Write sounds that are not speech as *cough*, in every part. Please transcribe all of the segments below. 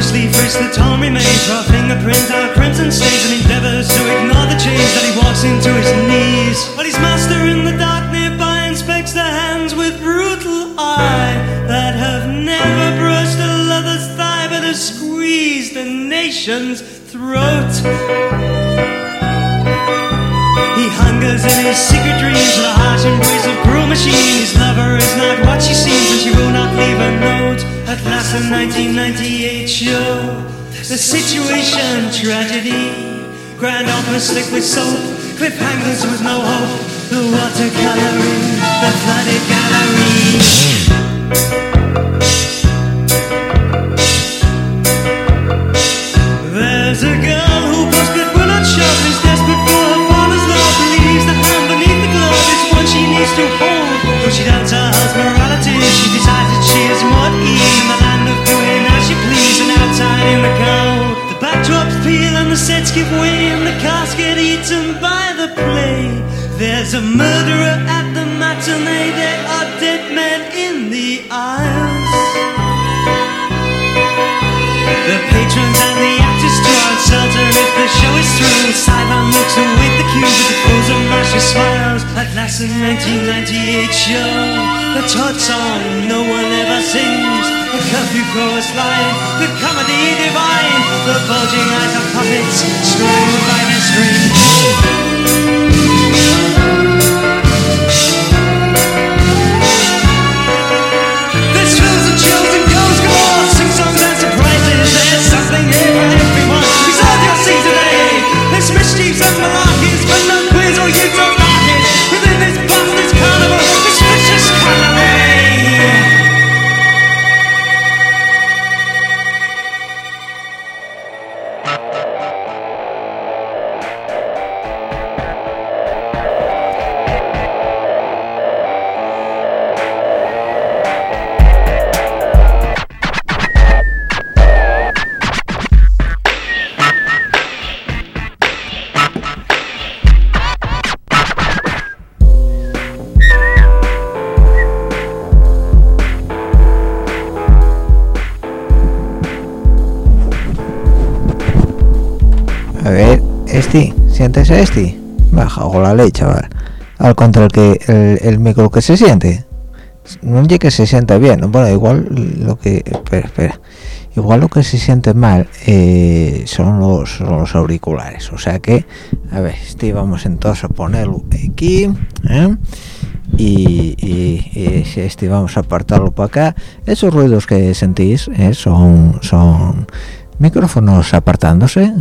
Briskly frisks the torn remains, raw fingerprint out crimson stains, and endeavors to ignore the change that he walks into his knees. But his master in the dark nearby inspects the hands with brutal eye that have never brushed a lover's thigh, but have squeezed a nation's throat. He hungers in his secret dreams, the harsh embrace of cruel machine. His lover is not what she seems, and she will not leave a note. At last, the 1998 show, the situation tragedy. Grand opera slick with soap, cliffhangers with no hope. The watercoloring, the flooded gallery. There's a girl who busted will not desperate for her love. The hand beneath the glove is what she needs to hold. But she doubts her husband's morality. She decides that she is more at outside in the cold. The backdrops peel and the sets give way and the cast get eaten by the play. There's a murderer at the matinee. There are dead men in the aisles. The patrons and the actors are uncertain if the show is through. Sideline looks await the cue with the pose of Marcia smiles. At last, the 1998 show, the Todd song no one ever sings. The curfew chorus line, the comedy divine, the bulging eyes of puppets strung by siéntese este. Baja con la ley, chaval. Al contra el que el, micro que se siente. No es que se sienta bien. Bueno, igual lo que. Espera, espera. Igual lo que se siente mal eh, son, los, auriculares. O sea que, a ver, este vamos entonces a ponerlo aquí. ¿eh? Y, y, si este vamos a apartarlo para acá. Esos ruidos que sentís ¿eh? son, son micrófonos apartándose.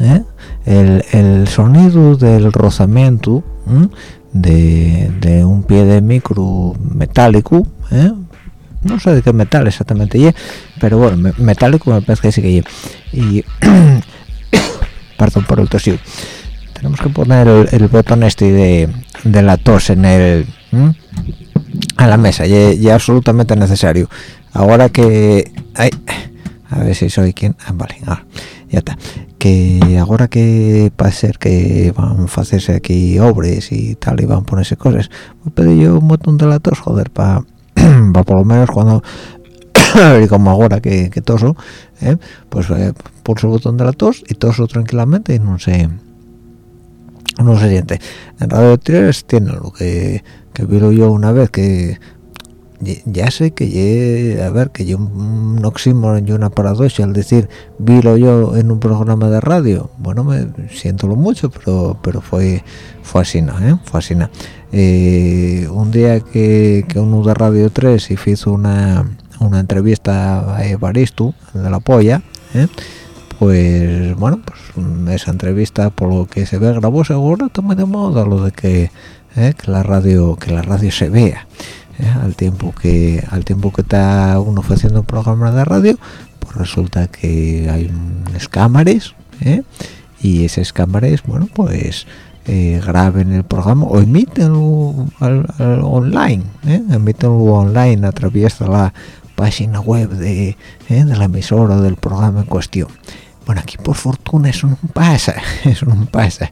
El, el sonido del rozamiento de, de un pie de micro metálico. ¿eh? no sé de qué metal exactamente y pero bueno me- metálico me parece que sí que y *coughs* perdón por el tosío tenemos que poner el, el botón este de, de la tos en el a la mesa y, y absolutamente necesario. Ahora que ay, a ver si soy quien ah, vale ahora, ya está que ahora que va a ser que van a hacerse aquí obras y tal y van a ponerse cosas voy a pedir yo un botón de la tos joder para *clears throat* por lo menos cuando *clears throat* y como ahora que, que toso ¿eh? pues pulso el botón de la tos y toso tranquilamente y no se no se siente en radio 3 tiene lo que que vi yo una vez que ya sé que a ver que yo un oxímoron y una paradoja al decir vilo yo en un programa de radio bueno me siento lo mucho pero pero fue fue así ¿eh? eh, un día que, que uno de radio 3 y hizo una una entrevista a Evaristo de la polla ¿eh? pues bueno pues esa entrevista por lo que se ve grabó seguro toma de moda lo de que, ¿eh? que la radio que la radio se vea ¿eh? al tiempo que al tiempo que está uno haciendo un programa de radio pues resulta que hay unas cámaras y esas cámaras bueno pues graben el programa o emiten online ¿eh? emitenlo online a través de la página web de, ¿eh? de la emisora del programa en cuestión bueno aquí por fortuna eso no pasa *laughs* eso no pasa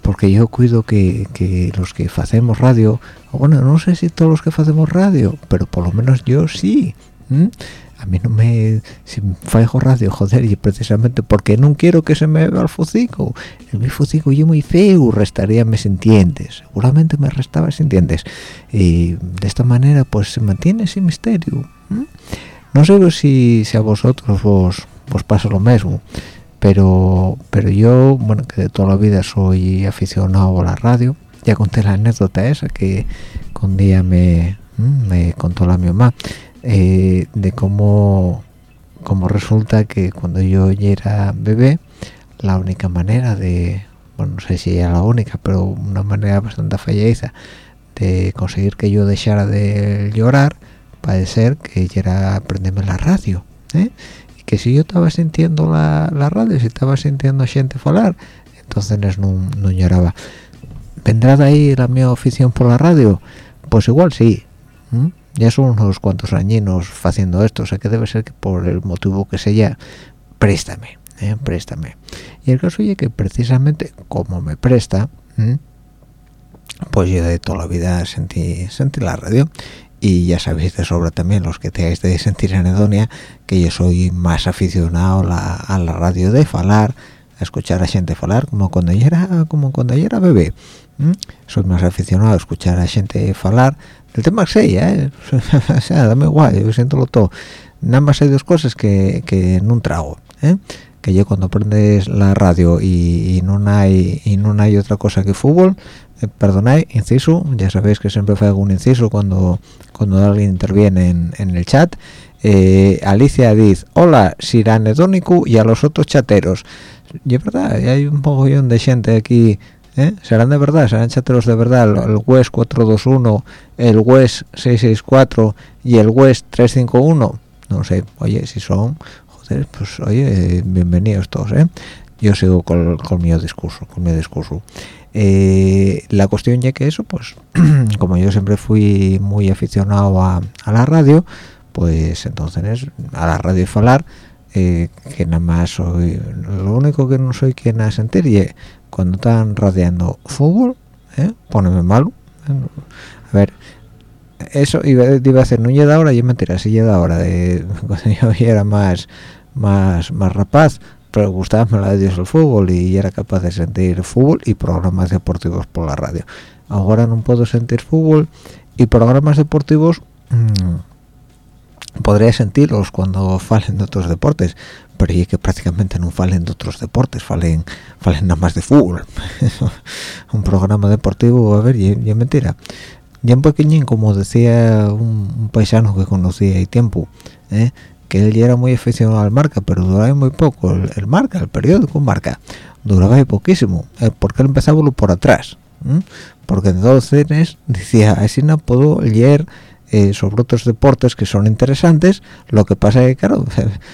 porque yo cuido que, que los que hacemos radio bueno no sé si todos los que hacemos radio pero por lo menos yo sí a mí no me si faigo radio joder y precisamente porque no quiero que se me vea el fucico. El mi fucico yo muy feo restaría me sintientes seguramente me restaba sintientes y de esta manera pues se mantiene ese misterio no sé si, si a vosotros vos, vos pasa lo mismo pero pero yo bueno que de toda la vida soy aficionado a la radio ya conté la anécdota esa que un día me, me contó la mi mamá eh, de cómo como resulta que cuando yo era bebé la única manera de bueno no sé si era la única pero una manera bastante falleza de conseguir que yo dejara de llorar parece ser que era aprenderme la radio ¿eh? Que si yo estaba sintiendo la, radio si estaba sintiendo gente hablar entonces no, no lloraba. Vendrá de ahí la mi afición por la radio pues igual sí ya son unos cuantos añinos haciendo esto o sea que debe ser que por el motivo que sea préstame ¿eh? préstame. Y el caso es que precisamente como me presta pues yo de toda la vida sentí sentí la radio y ya sabéis de sobra también los que tengáis de sentir anedonia que yo soy más aficionado a la radio de falar a escuchar a gente falar como cuando yo era como cuando yo era bebé soy más aficionado a escuchar a gente falar el tema es ella ¿eh? *laughs* o sea dame igual yo siento lo todo nada más hay dos cosas que, que en un trago ¿eh? que yo cuando prendes la radio y, no hay y no hay otra cosa que fútbol eh, perdonáis inciso ya sabéis que siempre fue algún inciso cuando cuando alguien interviene en, en el chat. Eh, Alicia dice hola Siranedónico y a los otros chateros y es verdad hay un mogollón de gente aquí ¿Eh? serán de verdad, serán chateros de verdad, el, WES 421, el WES 664 y el WES 351, no sé, oye, si son, joder, pues oye, bienvenidos todos, ¿eh? Yo sigo con, mi discurso, con mi discurso. Eh, la cuestión ya que eso, pues, *clears throat* como yo siempre fui muy aficionado a, la radio, pues entonces a la radio y falar, eh, que nada más soy, lo único que no soy quien a sentir y cuando están radiando fútbol ¿eh? poneme malo a ver eso iba, a hacer no llega ahora yo mentira sí llega ahora de *laughs* cuando yo era más más más rapaz pero gustaba la Dios el fútbol y era capaz de sentir fútbol y programas deportivos por la radio ahora no puedo sentir fútbol y programas deportivos mmm, podría sentirlos cuando falen de otros deportes pero y que prácticamente no falen de otros deportes, falen, falen nada más de fútbol. *laughs* un programa deportivo, a ver, y, es mentira. Ya en pequeñín, como decía un, paisano que conocía hay tiempo, ¿eh? Que él ya era muy aficionado al marca, pero duraba muy poco. El, marca, el periódico marca, duraba poquísimo, ¿eh? porque él empezaba por atrás. Porque entonces decía, así no puedo leer eh, sobre otros deportes que son interesantes lo que pasa es que claro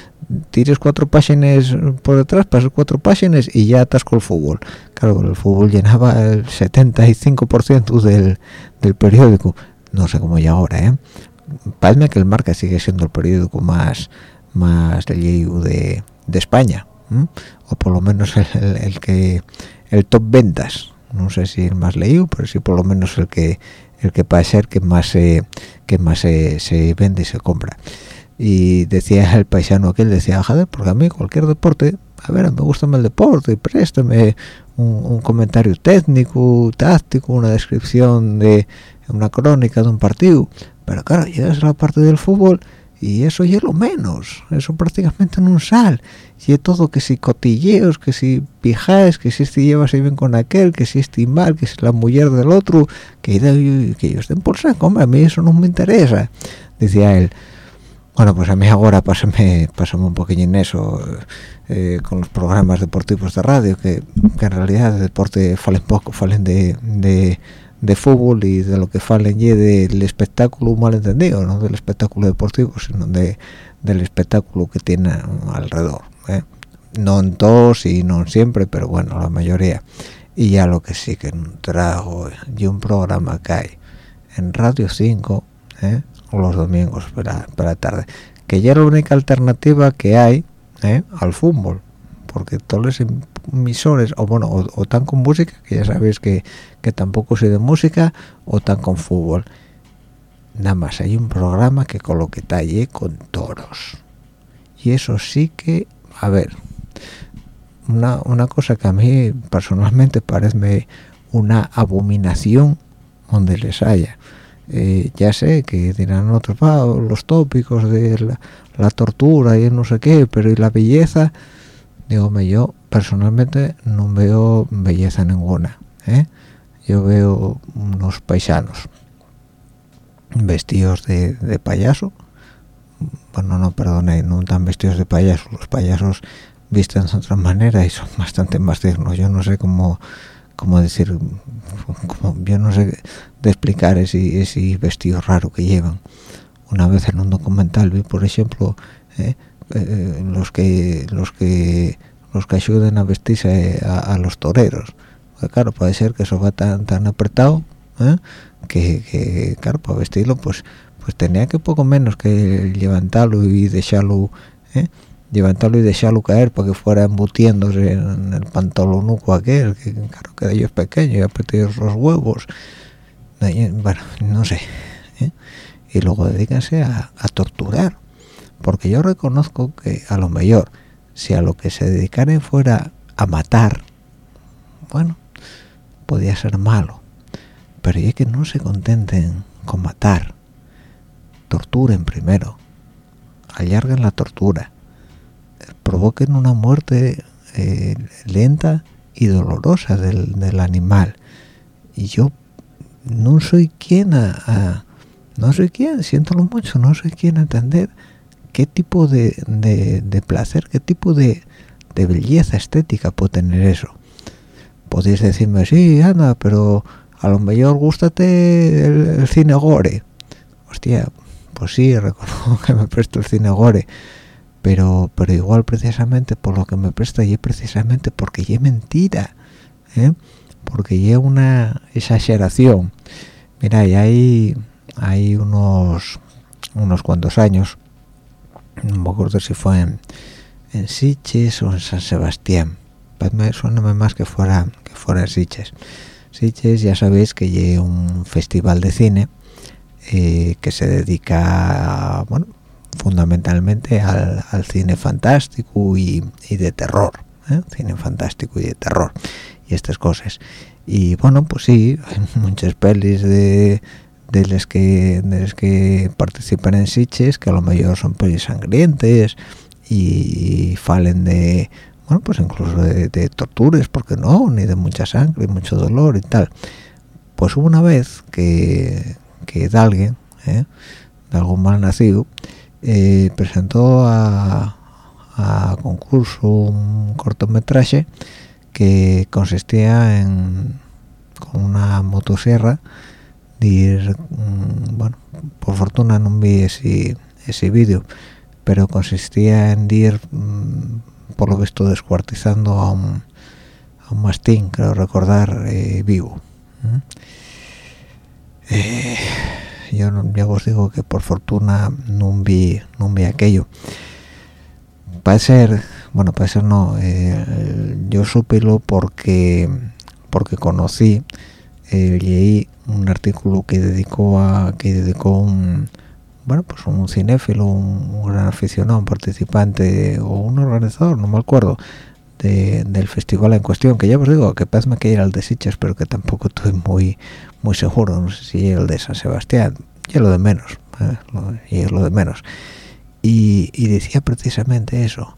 *laughs* tires cuatro páginas por detrás pasas cuatro páginas y ya estás con el fútbol claro el fútbol llenaba el 75% del, del periódico no sé cómo ya ahora eh parece que el marca sigue siendo el periódico más más de, de España o por lo menos el, el, que el top ventas. No sé si el más leído pero sí por lo menos el que el que puede ser que más que más se, vende y se compra. Y decía el paisano aquel decía joder porque a mí cualquier deporte a ver me gusta el deporte préstame un, un, comentario técnico táctico una descripción de una crónica de un partido. Pero claro ya es la parte del fútbol y eso ya lo menos. Eso prácticamente no sal. Y todo que si cotilleos que si pijáis que si este lleva bien con aquel que si este mal que si la mujer del otro que, que ellos estén por saco. Hombre a mí eso no me interesa decía él. Bueno pues a mí ahora pásame, pásame un poquillo en eso eh, con los programas deportivos de radio que, que en realidad de deporte falen poco falen de, de de fútbol y de lo que falen y del espectáculo mal entendido, no del espectáculo deportivo, sino de, del espectáculo que tiene alrededor. ¿eh? No en todos y no siempre, pero bueno, la mayoría. Y ya lo que sí que un trago y un programa que hay en Radio 5, ¿eh? los domingos para, para tarde, que ya es la única alternativa que hay ¿eh? al fútbol, porque todos los emisores, o bueno, o, tan con música, que ya sabéis que, que tampoco soy de música, o tan con fútbol. Nada más, hay un programa que con lo que talle con toros. Y eso sí que, a ver, una, una cosa que a mí personalmente parece una abominación donde les haya. Eh, ya sé que dirán otros los tópicos de la, tortura y no sé qué, pero y la belleza, digo yo personalmente no veo belleza ninguna ¿eh? yo veo unos paisanos vestidos de, payaso bueno no perdone no tan vestidos de payaso los payasos visten de otra manera y son bastante más dignos yo no sé cómo cómo decir yo no sé de explicar ese, ese vestido raro que llevan una vez en un documental vi por ejemplo ¿eh? Eh, los que los que los que ayuden a vestirse a, los toreros pues claro puede ser que eso va tan tan apretado ¿eh? que, claro para vestirlo pues pues tenía que poco menos que levantarlo y dejarlo ¿eh? levantarlo y dejarlo caer para que fuera embutiéndose en el pantalonuco aquel que claro que de ellos pequeño y apretados los huevos bueno no sé ¿eh? y luego dedícanse a, a torturar porque yo reconozco que a lo mejor si a lo que se dedicaran fuera a matar, bueno, podía ser malo. Pero ya que no se contenten con matar, torturen primero, alarguen la tortura, provoquen una muerte eh, lenta y dolorosa del, animal. Y yo no soy quien a, no soy quien, siéntolo mucho, no soy quien a entender qué tipo de, de, placer, qué tipo de, belleza estética puede tener eso. Podéis decirme, sí, anda, pero a lo mejor gustate el, cine gore. Hostia, pues sí, *laughs* reconozco que me presto el cine gore, pero, pero igual precisamente por lo que me presta y precisamente porque es mentira, ¿eh? porque es una exageración. Mira, y hay, hay unos, unos cuantos años no me acuerdo si fue en, en Siches o en San Sebastián. Me suena más que fuera que fuera en Siches Siches ya sabéis que hay un festival de cine eh, que se dedica bueno fundamentalmente al, cine fantástico y, de terror ¿eh? cine fantástico y de terror y estas cosas. Y bueno pues sí *laughs* hay muchas pelis de de los que de que participan en Siches que a lo mejor son pelis sangrientes y, falen de bueno pues incluso de, torturas porque no ni de mucha sangre mucho dolor y tal pues hubo una vez que que de alguien ¿eh? de algún mal nacido eh, presentó a, a concurso un cortometraje que consistía en con una motosierra mm, bueno por fortuna no vi ese, ese vídeo pero consistía en ir mm, por lo visto descuartizando a un, a un mastín creo recordar eh, vivo eh, yo ya os digo que por fortuna no vi no vi aquello. Puede ser bueno puede ser no eh, yo supelo porque porque conocí leí un artículo que dedicó a que dedicó un, bueno pues un cinéfilo un, gran aficionado un participante o un organizador no me acuerdo del festival en cuestión que ya os digo que parece que era el de Siches pero que tampoco estoy muy muy seguro no sé si era el de San Sebastián y lo de menos ¿eh? y es lo de menos y, y decía precisamente eso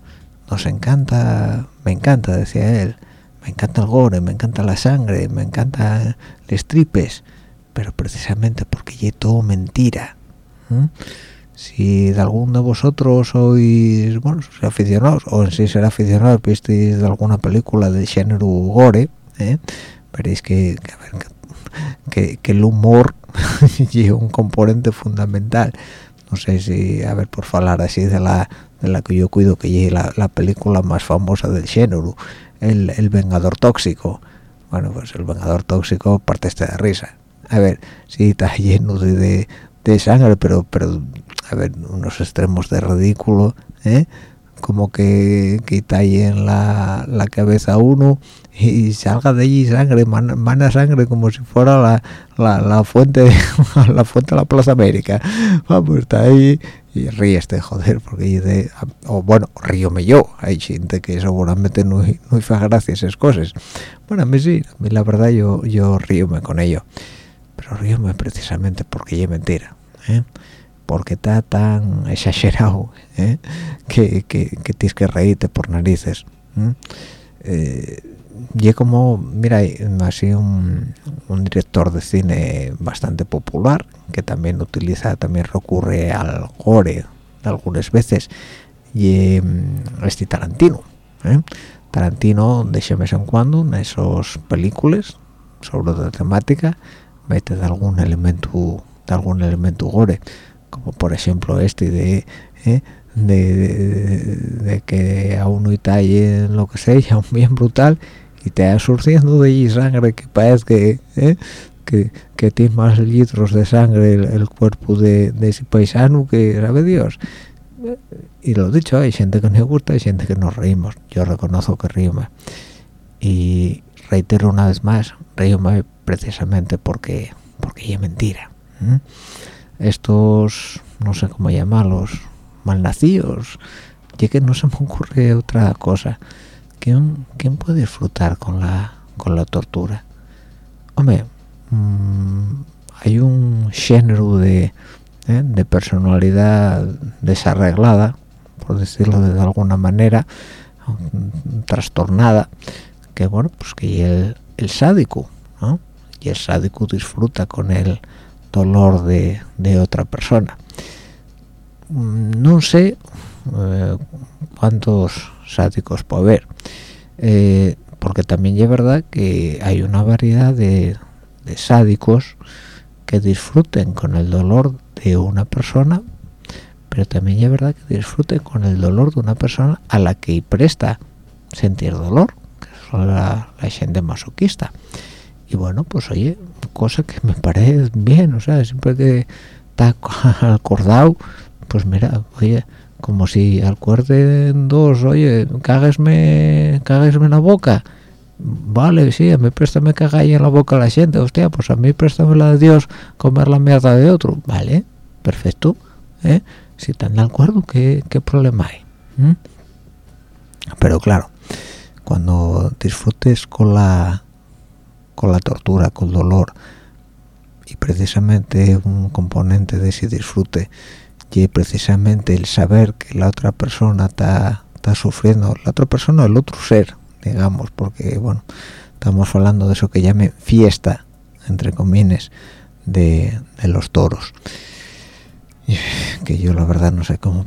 nos encanta me encanta decía él me encanta el gore, me encanta la sangre, me encanta los tripes, pero precisamente porque es todo mentira. Si de alguno de vosotros sois, aficionados, o en sí ser aficionados, visteis de alguna película de género gore, ¿eh? veréis que, que, que, el humor *laughs* es un componente fundamental. No sé si, a ver, por hablar así de la, de la que yo cuido, que es la, la película más famosa del género, el, vengador tóxico bueno pues el vengador tóxico parte este de risa a ver sí está *laughs* lleno de, de, sangre pero pero a ver unos extremos de ridículo ¿eh? como que quita ahí en la, la cabeza uno y salga de allí sangre, mana, sangre como si fuera la, la, la fuente *laughs* la fuente de la Plaza América. Vamos, está ahí y ríeste, joder, porque de, o bueno, ríome yo, hay gente que seguramente no, no hace gracia esas cosas. Bueno, a mí sí, a mí la verdad yo, yo ríome con ello, pero ríome precisamente porque es mentira, ¿eh? porque está tan exagerado ¿eh? que, que, que, tienes que reírte por narices. ¿eh? Y como, mira, así un, un, director de cine bastante popular, que también utiliza, también recurre al gore algunas veces, y mm, este Tarantino. ¿eh? Tarantino, de vez en cuando, en esas películas sobre la temática, mete de algún elemento, de algún elemento gore, como por ejemplo este de... ¿eh? De, que a uno y en lo que sea, *laughs* bien brutal y te va surciendo de allí sangre que parece que, ¿eh? que, que tiene más litros de sangre el, cuerpo de, ese paisano que sabe Dios. Y lo dicho hay gente que nos gusta y gente que nos reímos. Yo reconozco que río y reitero una vez más río precisamente porque porque es mentira estos no sé cómo llamarlos malnacidos ya que no se me ocurre otra cosa ¿quién, puede disfrutar con la, con la tortura? Hombre, mm, hay un género de, ¿eh? de personalidad desarreglada, por decirlo de alguna manera, trastornada, que bueno, pues que el, el sádico, ¿no? Y el sádico disfruta con el dolor de, de otra persona. Mm, no sé eh, cuántos sádicos puede haber. Eh, porque también es verdad que hay una variedad de, sádicos que disfruten con el dolor de una persona pero también es verdad que disfruten con el dolor de una persona a la que presta sentir dolor que es la, gente masoquista. Y bueno pues oye cosa que me parece bien o sea siempre que está *laughs* acordado pues mira oye como si acuerden dos oye cáguesme cáguesme en la boca vale sí a mí préstame cagar en la boca a la gente hostia pues a mí préstame la de Dios comer la mierda de otro vale perfecto ¿eh? si están de acuerdo ¿qué, problema hay ¿Mm? pero claro cuando disfrutes con la con la tortura con el dolor y precisamente un componente de ese disfrute y precisamente el saber que la otra persona está sufriendo, la otra persona, el otro ser, digamos, porque bueno, estamos hablando de eso que llame fiesta, entre comines, de, los toros. Que yo la verdad no sé cómo...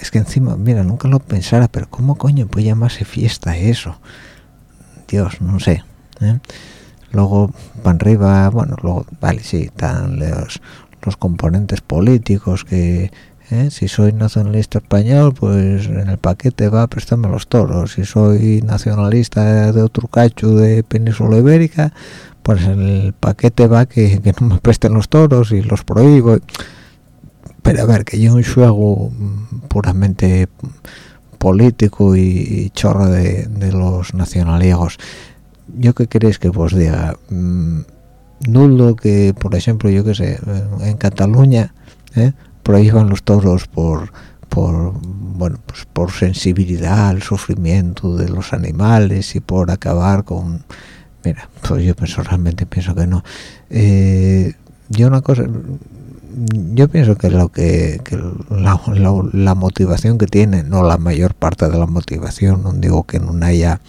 Es que encima, mira, nunca lo pensara, pero ¿cómo coño puede llamarse fiesta eso? Dios, no sé. ¿eh? Luego, para arriba, bueno, luego, vale, sí, están los, los componentes políticos que ¿eh? si soy nacionalista español pues en el paquete va a prestarme los toros. Si soy nacionalista de otro cacho de península ibérica pues en el paquete va que, no me presten los toros y los prohíbo. Pero a ver que yo un juego puramente político y, chorro de, los nacionalismos yo qué queréis que vos diga mm, nulo que por ejemplo yo que sé en Cataluña ¿eh? prohíban los toros por por bueno pues por sensibilidad al sufrimiento de los animales y por acabar con mira pues yo personalmente pienso que no eh, yo una cosa yo pienso que lo que, la, motivación que tiene no la mayor parte de la motivación no digo que no haya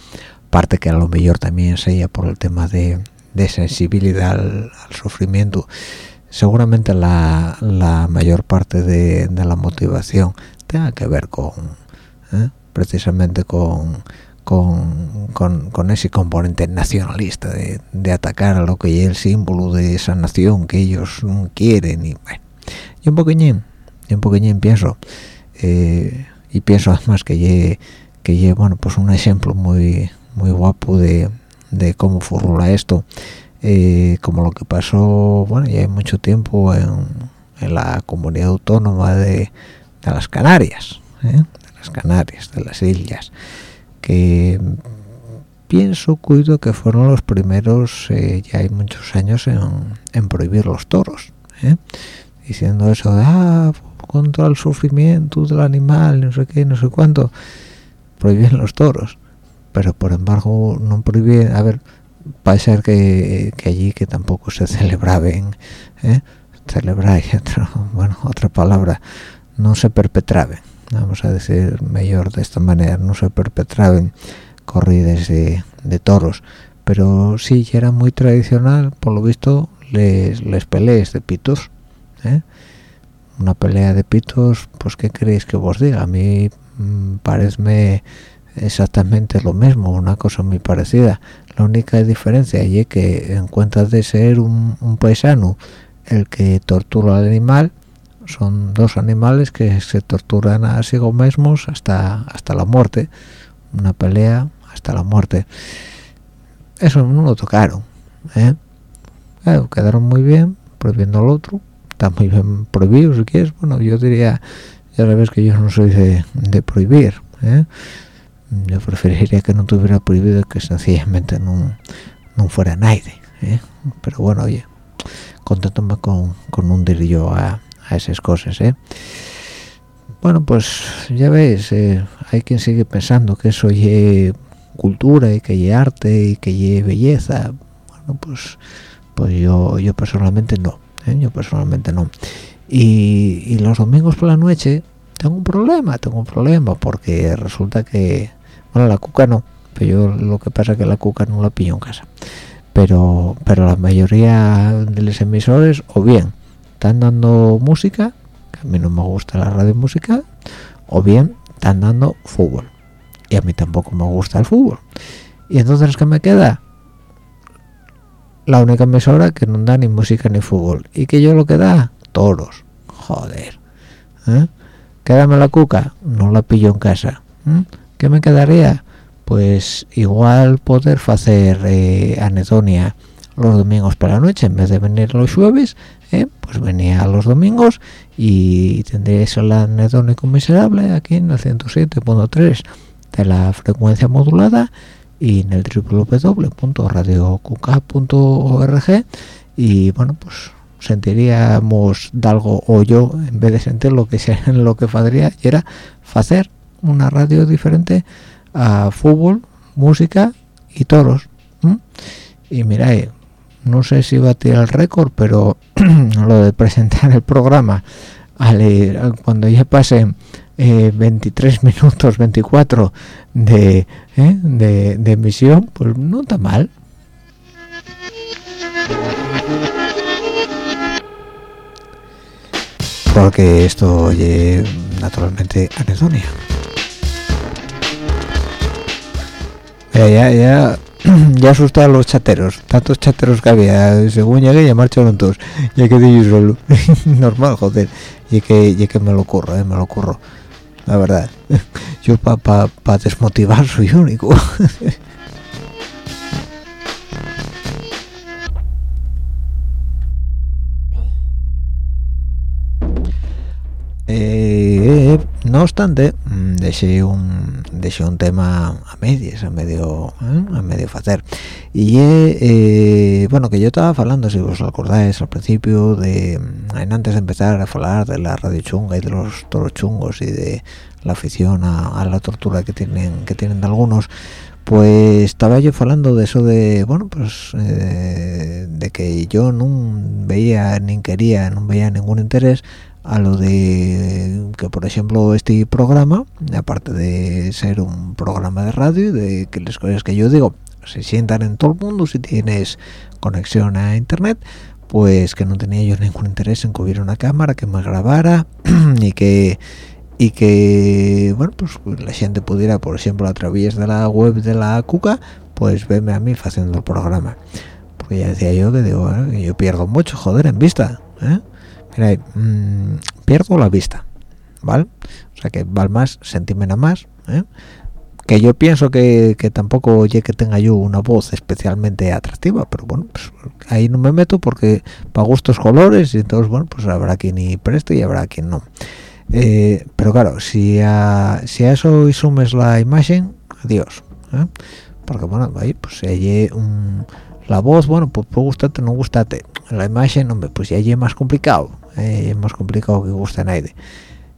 parte que a lo mejor también sea por el tema de, sensibilidad al, sufrimiento seguramente la, mayor parte de, la motivación tenga que ver con ¿eh? precisamente con, con, ese componente nacionalista de, atacar a lo que es el símbolo de esa nación que ellos quieren y bueno y un poquillín y un poquillín pienso eh, y pienso además que lle, que bueno pues un ejemplo muy muy guapo de, cómo formula esto. Eh, como lo que pasó bueno ya hay mucho tiempo en, la comunidad autónoma de, las Canarias ¿eh? de las Canarias de las islas que pienso cuido que fueron los primeros eh, ya hay muchos años en, prohibir los toros diciendo eso de ah contra el sufrimiento del animal no sé qué no sé cuánto prohíben los toros pero por embargo no prohíben a ver puede ser que, allí que tampoco se celebraban ¿eh? celebrar *laughs* bueno otra palabra no se perpetraban vamos a decir mejor de esta manera no se perpetraban corridas de, toros pero sí era muy tradicional por lo visto les, les pelees de pitos ¿eh? una pelea de pitos pues qué queréis que os diga a mí mmm, parece exactamente lo mismo una cosa muy parecida la única diferencia es que en cuenta de ser un, paisano el que tortura al animal son dos animales que se torturan a sí mismos hasta hasta la muerte una pelea hasta la muerte eso no lo tocaron ¿eh? quedaron muy bien prohibiendo al otro está muy bien prohibido si quieres bueno yo diría ya sabes que yo no soy de, prohibir ¿eh? Yo preferiría que no tuviera prohibido que sencillamente no, fuera nadie ¿eh? pero bueno oye con, con un yo a, a esas cosas ¿eh? bueno pues ya veis eh, hay quien sigue pensando que eso es cultura y que es arte y que es belleza bueno pues pues yo yo personalmente no ¿eh? yo personalmente no y, los domingos por la noche tengo un problema tengo un problema porque resulta que bueno la cuca no pero yo lo que pasa es que la cuca no la pillo en casa pero pero la mayoría de los emisores o bien están dando música, que a mí no me gusta la radio musical, o bien están dando fútbol. Y a mí tampoco me gusta el fútbol. Y entonces, ¿qué me queda? La única emisora que no da ni música ni fútbol. ¿Y que yo lo que da? Toros. Joder. ¿Eh? Quédame la cuca. No la pillo en casa. ¿Eh? ¿Qué me quedaría? Pues igual poder hacer eh, anedonia los domingos por la noche en vez de venir los jueves ¿eh? pues venía los domingos y tendréis el anedónico miserable aquí en el 107.3 de la frecuencia modulada y en el www.radiocuca.org y bueno pues sentiríamos de algo o yo en vez de sentir lo que sea *laughs* lo que podría era hacer una radio diferente a fútbol música y toros y mira no sé si va a tirar el récord pero *clears throat* lo de presentar el programa cuando ya pasen 23 eh, minutos 24 de, eh, de, de emisión pues no está mal. Porque esto oye naturalmente anedonia ya ya ya *clears throat* asustó a los chateros. Tantos chateros que había según llegué ya marcharon todos. Ya quedé yo solo. *laughs* Normal joder. Y que que me lo ocurro eh, me lo ocurro la verdad. *laughs* Yo para pa, desmotivar soy único *laughs* eh, no obstante mm, dejé un un tema a medias a medio ¿eh? a medio hacer y eh, bueno que yo estaba hablando si os acordáis al principio de antes de empezar a hablar de la radio chunga y de los toros chungos y de la afición a, la tortura que tienen que tienen algunos pues estaba yo hablando de eso de bueno pues eh, de que yo no veía ni quería no veía ningún interés a lo de que por ejemplo este programa aparte de ser un programa de radio de que las cosas que yo digo se sientan en todo el mundo si tienes conexión a internet pues que no tenía yo ningún interés en que hubiera una cámara que me grabara *clears throat* y que y que bueno pues la gente pudiera por ejemplo a través de la web de la cuca pues verme a mí haciendo el programa porque ya decía yo que digo que yo pierdo mucho joder en vista ¿eh? Mira, mm, pierdo la vista, ¿vale? O sea que vale más, sentirme más, ¿eh? que yo pienso que, tampoco oye que tenga yo una voz especialmente atractiva, pero bueno, pues ahí no me meto porque para gustos colores y entonces, bueno, pues habrá quien y preste y habrá quien no. Eh, pero claro, si a, si a eso sumes la imagen, adiós. ¿eh? Porque bueno, ahí pues hay un, la voz, bueno, pues puede gustarte no gustarte. La imagen, hombre, pues ya es más complicado es más complicado que guste nadie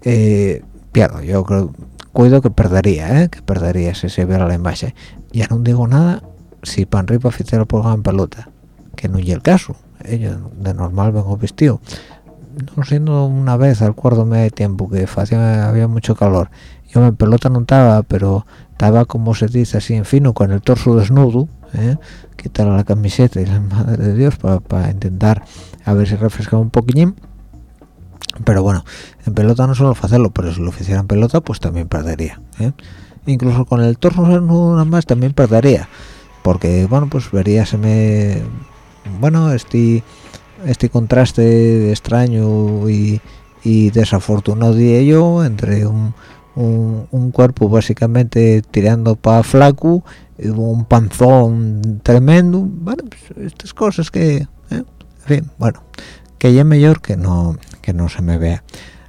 eh, pierdo yo creo cuido que perdería ¿eh? que perdería si se viera la imagen ya no digo nada si pan ripa el programa en pelota que no es el caso ¿eh? yo de normal vengo vestido no siendo una vez al cuarto de tiempo que hacía, había mucho calor yo en pelota no estaba pero estaba como se dice así en fino con el torso desnudo ¿eh? quitar la camiseta y la madre de Dios para intentar a ver si refrescaba un poquillín pero bueno en pelota no suelo hacerlo pero si lo hiciera en pelota pues también perdería ¿eh? incluso con el torso nada más también perdería porque bueno pues veríaseme bueno este este contraste extraño y, y desafortunado de ello entre un, un, cuerpo básicamente tirando para flaco un panzón tremendo bueno pues estas cosas que ¿eh? en fin bueno que ya mejor que no que no se me vea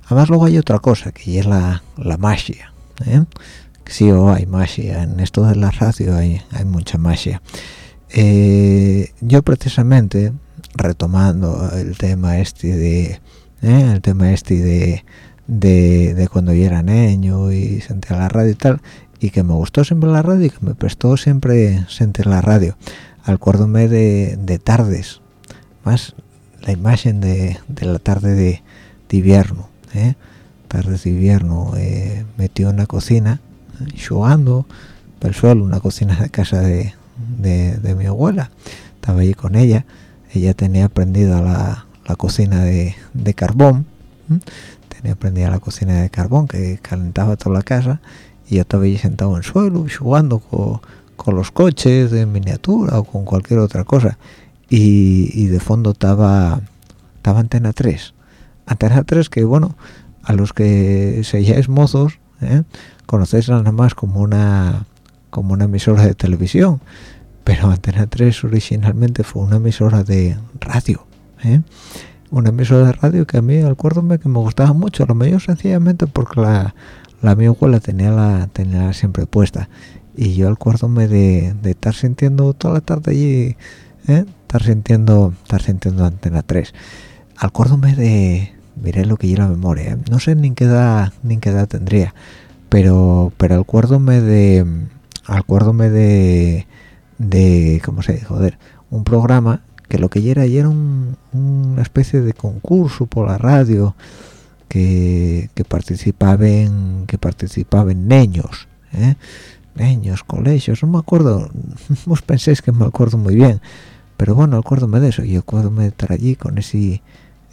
además luego hay otra cosa que es la, la magia ¿eh? sí o oh, hay magia en esto de la radio hay, hay mucha magia eh, yo precisamente retomando el tema este de ¿eh? el tema este de, de, cuando yo era niño y sentía la radio y tal y que me gustó siempre la radio y que me prestó siempre sentir la radio acuérdome de, de tardes más la imagen de, la tarde de, invierno ¿eh? de invierno eh, metió en la cocina jugando por el suelo una cocina de casa de, mi abuela. Estaba allí con ella ella tenía aprendida la, cocina de, carbón tenía aprendida la cocina de carbón que calentaba toda la casa y yo estaba allí sentado en el suelo jugando con, con los coches de miniatura o con cualquier otra cosa y, de fondo estaba estaba Antena 3 Antena 3 que bueno a los que seáis mozos ¿eh? conocéis nada más como una como una emisora de televisión pero Antena 3 originalmente fue una emisora de radio ¿eh? una emisora de radio que a mí acuérdome que me gustaba mucho lo mejor sencillamente porque la, la mi abuela tenía la tenía siempre puesta y yo acuérdome de, de estar sintiendo toda la tarde allí ¿eh? Estar sintiendo estar sintiendo antena 3 acuérdome de miré lo que yo la memoria. No sé ni qué edad ni qué edad tendría pero pero acuérdome de acuérdome de de cómo se dice joder un programa que lo que ya era ya era una especie de concurso por la radio que, que participaban que participaban niños ¿eh? niños colegios no me acuerdo *laughs* vos penséis que me acuerdo muy bien pero bueno acuérdome de eso y acuérdome de estar allí con ese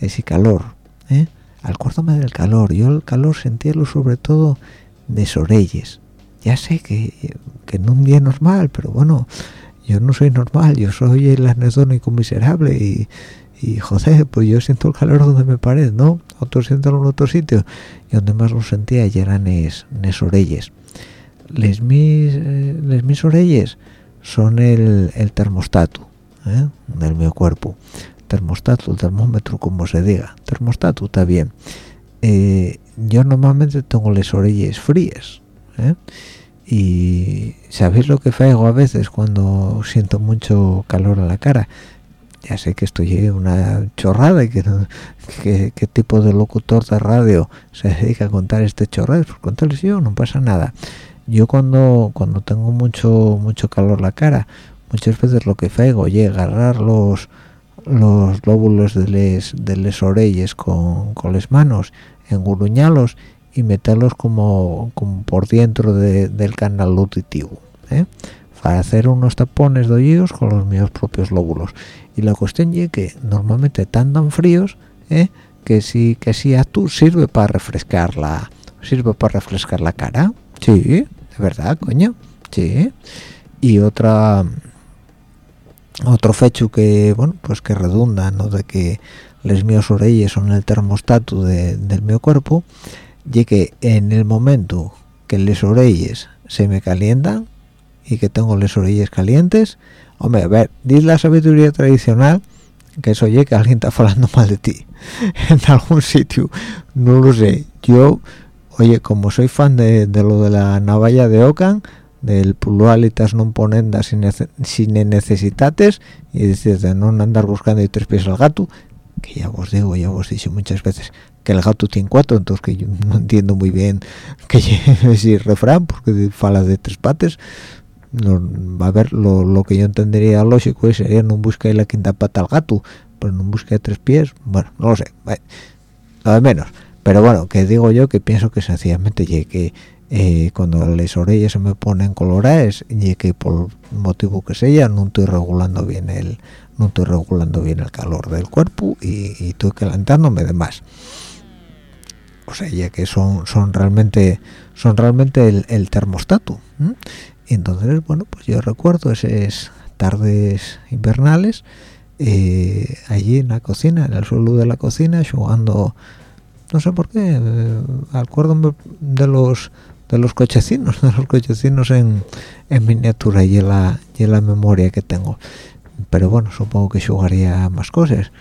ese calor ¿eh? acuérdome del calor yo el calor sentíalo sobre todo de orelles ya sé que, que no un día normal pero bueno yo no soy normal yo soy el anedónico miserable y, y joder pues yo siento el calor donde me parece no otros sienten en otro sitio y donde más lo sentía ya eran es, es orelles les mis eh, les mis orelles son el, el termostato ¿eh? del mi cuerpo. Termostato termómetro como se diga. Termostato está bien. Eh, yo normalmente tengo las orejas frías ¿eh? y sabéis lo que hago a veces cuando siento mucho calor en la cara ya sé que estoy una chorrada y que, qué tipo de locutor de radio se dedica a contar este chorrado pues contarles yo no pasa nada. Yo cuando cuando tengo mucho mucho calor la cara muchas veces lo que hago es agarrar los los lóbulos de les de les orelles con, con las manos engurruñalos y meterlos como, como por dentro del canal auditivo ¿eh? para hacer unos tapones de oídos con los míos propios lóbulos y la cuestión es que normalmente están tan fríos ¿eh? que si que si a tú sirve para refrescar la sirve para refrescar la cara sí de verdad coño sí y otra otro fecho que bueno pues que redunda no de que les míos orelles son el termostato del mío cuerpo y que en el momento que les orelles se me calientan y que tengo las orillas calientes hombre a ver dice la sabiduría tradicional que eso oye que alguien está hablando mal de ti. *laughs* En algún sitio no lo sé. Yo oye como soy fan de, lo de la navalla de Ocan del plualitas non ponenda sin, necesitates y decir de no andar buscando tres pies al gato que ya os digo, ya os he dicho muchas veces que el gato tiene cuatro, entonces que yo no entiendo muy bien que es el refrán, porque fala de tres patas, no, va a ver, lo, que yo entendería lógico sería no busca la quinta pata al gato, pero no busca tres pies, bueno, no lo sé, de menos, pero bueno, que digo yo que pienso que sencillamente que eh, cuando las orejas se me ponen coloradas y que por motivo que sea no estoy regulando bien el no estoy regulando bien el calor del cuerpo y, estoy calentándome de más. O sea ya que son son realmente son realmente el, termostato y entonces bueno pues yo recuerdo esas tardes invernales eh, allí en la cocina en el suelo de la cocina jugando no sé por qué eh, acuerdo de los de los cochecinos *laughs* de los cochecinos en, en miniatura y en la y en la memoria que tengo. Pero bueno supongo que jugaría más cosas.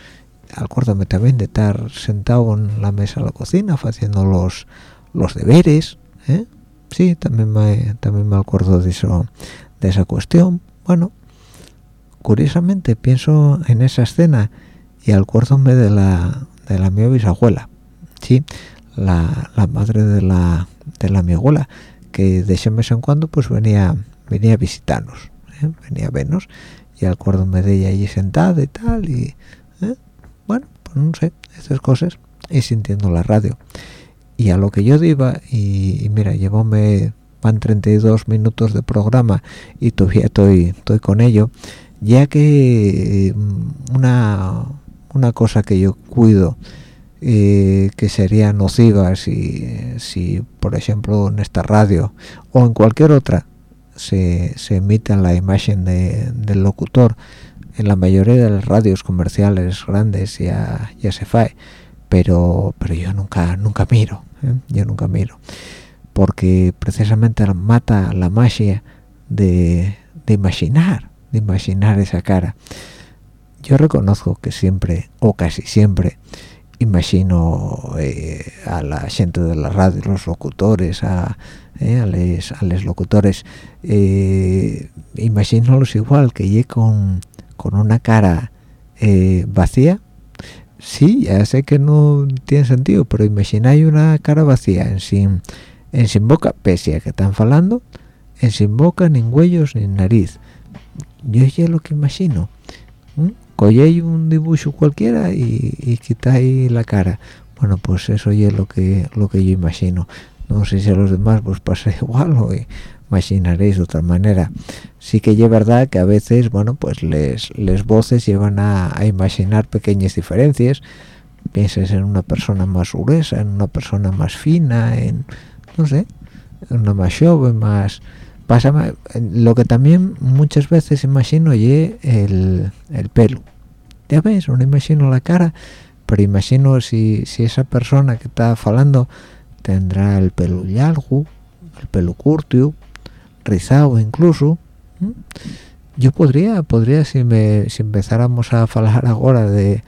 Acuérdame también de estar sentado en la mesa de la cocina haciendo los los deberes ¿eh? sí también me también me acuerdo de eso de esa cuestión. Bueno curiosamente pienso en esa escena y acuérdome de la de la mi bisabuela sí la, la madre de la de la mi abuela que de mes en cuando pues venía venía a visitarnos ¿eh? venía a vernos y acuérdome de ella allí sentada y tal y ¿eh? bueno pues no sé estas cosas y sintiendo la radio y a lo que yo iba y, mira llevóme van 32 minutos de programa y todavía estoy estoy con ello ya que mm, una una cosa que yo cuido eh, que sería nociva si, si por ejemplo en esta radio o en cualquier otra se, se emite la imagen del locutor en la mayoría de las radios comerciales grandes ya, ya se fae pero pero yo nunca nunca miro ¿eh? yo nunca miro porque precisamente mata la magia de, de imaginar de imaginar esa cara yo reconozco que siempre o casi siempre imagino eh, a la gente de la radio los locutores a eh, a los locutores eh, imagínenlos igual que llegue con, una cara eh, vacía sí ya sé que no tiene sentido pero imagináis una cara vacía en sin en boca pese a que están falando en sin boca ni huellos ni nariz yo ya lo que imagino. Un dibujo cualquiera y, y quitáis la cara. Bueno pues eso es lo que lo que yo imagino. No sé si a los demás pues pasa *laughs* igual o imaginaréis de otra manera. Sí que es verdad que a veces bueno pues les, les voces llevan a, imaginar pequeñas diferencias. Pienses en una persona más gruesa en una persona más fina en no sé en una más joven más pasa lo que también muchas veces imagino y el, el pelo ya ves no imagino la cara pero imagino si, si esa persona que está hablando tendrá el pelo largo, el pelo curto, rizado incluso. Yo podría, podría si me si empezáramos a hablar ahora de,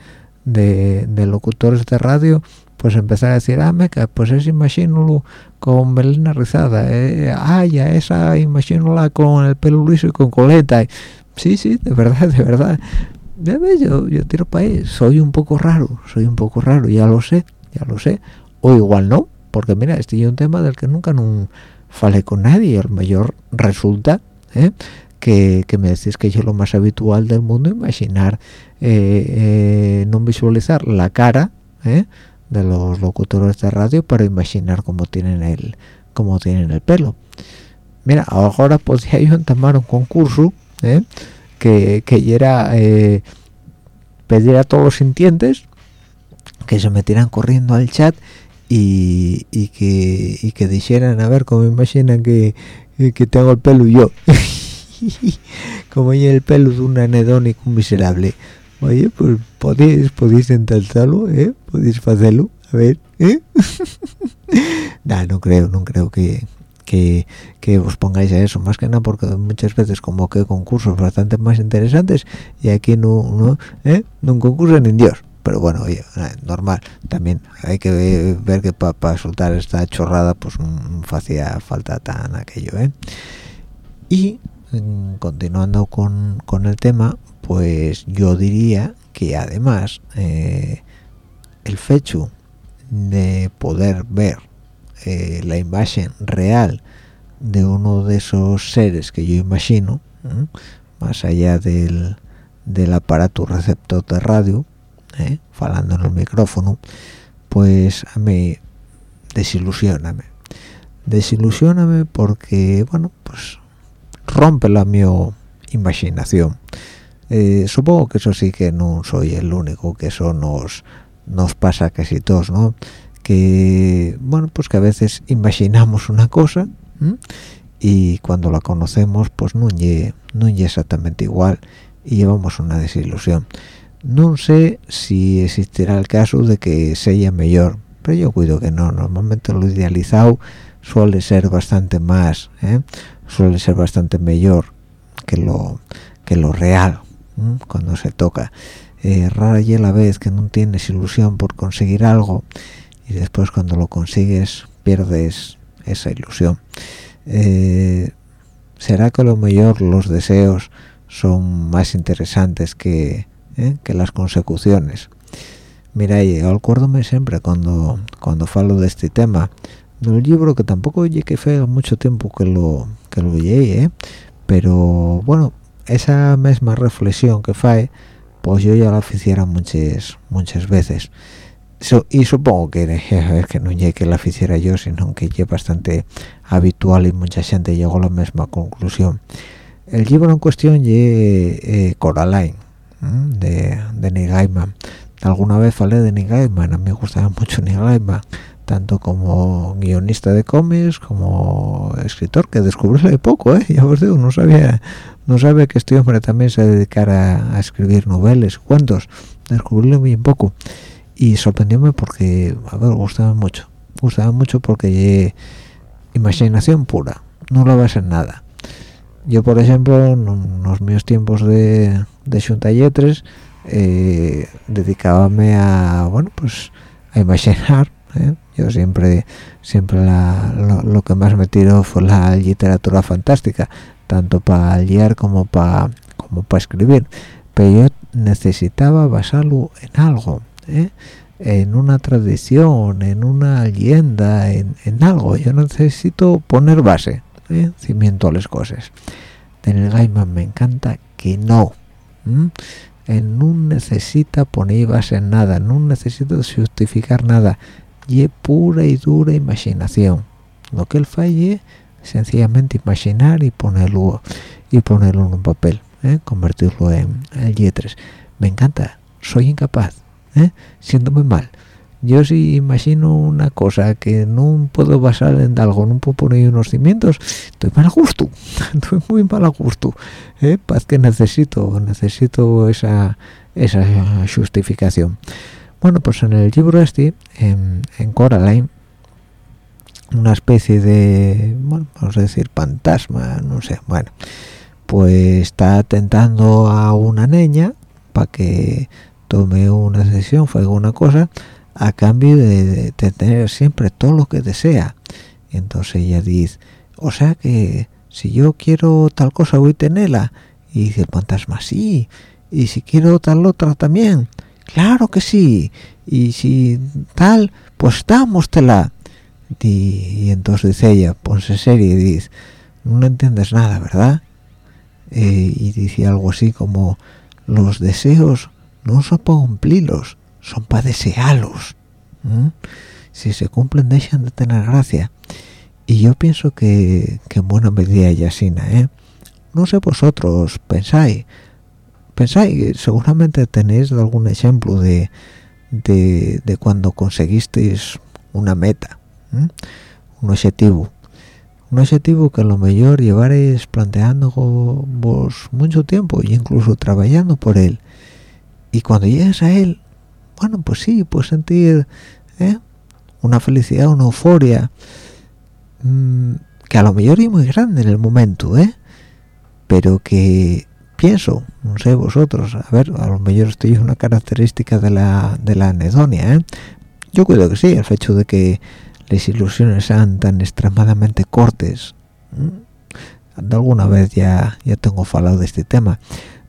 de, locutores de radio, pues empezar a decir, ah, meca, pues es imagínalo con melena rizada eh, ay a esa imagínala con el pelo liso y con coleta sí sí de verdad de verdad ya ves, yo, yo tiro para ahí. Soy un poco raro soy un poco raro ya lo sé ya lo sé. O igual no porque mira este es un tema del que nunca no fale con nadie. El mayor resulta ¿eh? que, me decís que es lo más habitual del mundo imaginar eh, eh, no visualizar la cara de los locutores de radio para imaginar cómo tienen el cómo tienen el pelo. Mira ahora podría yo entamar un concurso que, que era pedir a todos los sintientes que se metieran corriendo al chat y, que y que dijeran a ver cómo imaginan que, tengo el pelo yo *laughs* como y el pelo de un anedónico miserable. Oye pues podéis podéis intentarlo eh podéis hacerlo a ver ¿eh? *laughs* no creo no creo que, que, que, os pongáis a eso más que nada porque muchas veces como que concursos bastante más interesantes y aquí no no ¿eh? no concursan en Dios pero bueno oye normal también hay que ver, que para soltar esta chorrada pues no hacía falta tan aquello ¿eh? y mm, continuando con, con, el tema pues yo diría que además eh, el fecho de poder ver eh, la imagen real de uno de esos seres que yo imagino más allá del, del aparato receptor de radio ¿eh? falando en el micrófono pues a mí desilusioname desilusioname porque bueno pues rompe la mi imaginación. Eh, supongo que eso sí que no soy el único que eso nos nos pasa casi todos no que bueno pues que a veces imaginamos una cosa y cuando la conocemos pues no es no exactamente igual y llevamos una desilusión. No sé si existirá el caso de que sea mejor pero yo cuido que no. Normalmente lo idealizado suele ser bastante más ¿eh? suele ser bastante mejor que lo que lo real cuando se toca. Eh, rara y la vez que no tienes ilusión por conseguir algo y después cuando lo consigues pierdes esa ilusión eh, será que lo mejor los deseos son más interesantes que ¿eh? que las consecuciones mira y acuérdome siempre cuando cuando falo de este tema del libro que tampoco oye que fue mucho tiempo que lo que lo ¿eh? pero bueno esa misma reflexión que fae pues yo ya la hiciera muchas muchas veces y supongo que que no llegue que la hiciera yo sino que es bastante habitual y mucha gente llegó a la misma conclusión el libro en cuestión es eh, Coraline de, de Neil. Alguna vez falé de Neil a mí me gustaba mucho Neil Gaiman, tanto como guionista de cómics como escritor, que descubrí poco, ¿eh? ya os digo, no sabía, no sabía que este hombre también se dedicara a, escribir novelas, cuentos, descubrílo bien poco. Y sorprendióme porque, a ver, gustaba mucho, gustaba mucho porque imaginación pura, no lo ves en nada. Yo por ejemplo en los míos tiempos de, de xuntalletres eh, dedicábame a bueno pues a imaginar ¿eh? yo siempre siempre lo, que más me tiró fue la literatura fantástica tanto para leer como para como para escribir. Pero yo necesitaba basarlo en algo ¿eh? en una tradición en una leyenda en, en algo. Yo necesito poner base ¿eh? cimiento a las cosas. El Gaiman me encanta que no en no necesita poner base en nada no necesita justificar nada. Y pura y dura imaginación. Lo que él falle sencillamente imaginar y ponerlo y ponerlo en un papel ¿eh? convertirlo en, el Y3 me encanta soy incapaz ¿eh? siéntome mal yo si imagino una cosa que no puedo basar en algo, no puedo poner unos cimientos, estoy mal a gusto, *laughs* estoy muy mal a gusto. ¿eh? Paz que necesito, necesito esa, esa justificación. Bueno, pues en el libro este, en, Coraline, una especie de, vamos a decir, fantasma, no sé, bueno, pues está tentando a una niña para que tome una decisión, haga una cosa, a cambio de, tener siempre todo lo que desea. Entonces ella dice o sea que si yo quiero tal cosa voy a tenerla. Y dice el fantasma sí. Y si quiero tal otra también. Claro que sí. Y si tal pues dámostela y, y entonces dice ella ponse seria y dice no entiendes nada verdad eh, y dice algo así como los deseos no son para cumplirlos son para desearlos si se cumplen dejan de tener gracia. Y yo pienso que, que en buena medida y así ¿eh? no sé vosotros pensáis pensáis seguramente tenéis algún ejemplo de, de, cuando conseguisteis una meta un objetivo. Un objetivo que a lo mejor llevaréis planteando vos mucho tiempo y incluso trabajando por él y cuando llegues a él bueno pues sí puedes sentir ¿eh? una felicidad una euforia mm, que a lo mejor es muy grande en el momento ¿eh? pero que pienso no sé vosotros a ver a lo mejor esto es una característica de la de la anedonia ¿eh? yo creo que sí el hecho de que las ilusiones sean tan extremadamente cortes alguna vez ya ya tengo hablado de este tema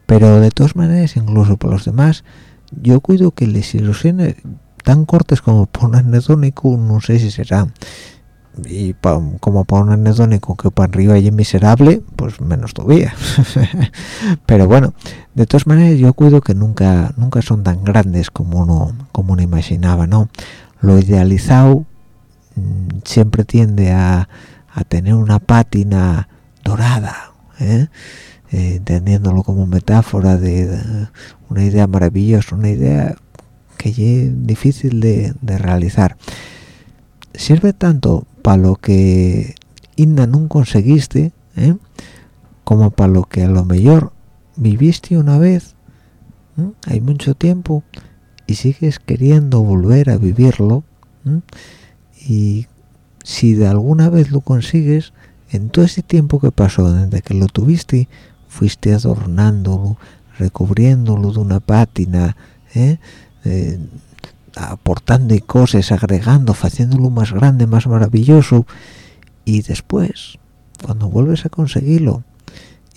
pero de todas maneras incluso por los demás yo cuido que las ilusiones tan cortes como por un anedónico no sé si serán y como para un anedónico que para arriba y miserable pues menos todavía *laughs* pero bueno de todas maneras yo cuido que nunca nunca son tan grandes como uno como uno imaginaba no lo idealizado mm, siempre tiende a, a, tener una pátina dorada ¿eh? Eh, entendiéndolo como metáfora de, una idea maravillosa una idea que es difícil de, realizar. Sirve tanto para lo que inda no conseguiste ¿eh? como para lo que a lo mejor viviste una vez hay mucho tiempo y sigues queriendo volver a vivirlo y si de alguna vez lo consigues en todo ese tiempo que pasó desde que lo tuviste fuiste adornándolo recubriéndolo de una pátina ¿eh? Eh, aportando cosas, agregando, haciéndolo más grande, más maravilloso y después, cuando vuelves a conseguirlo,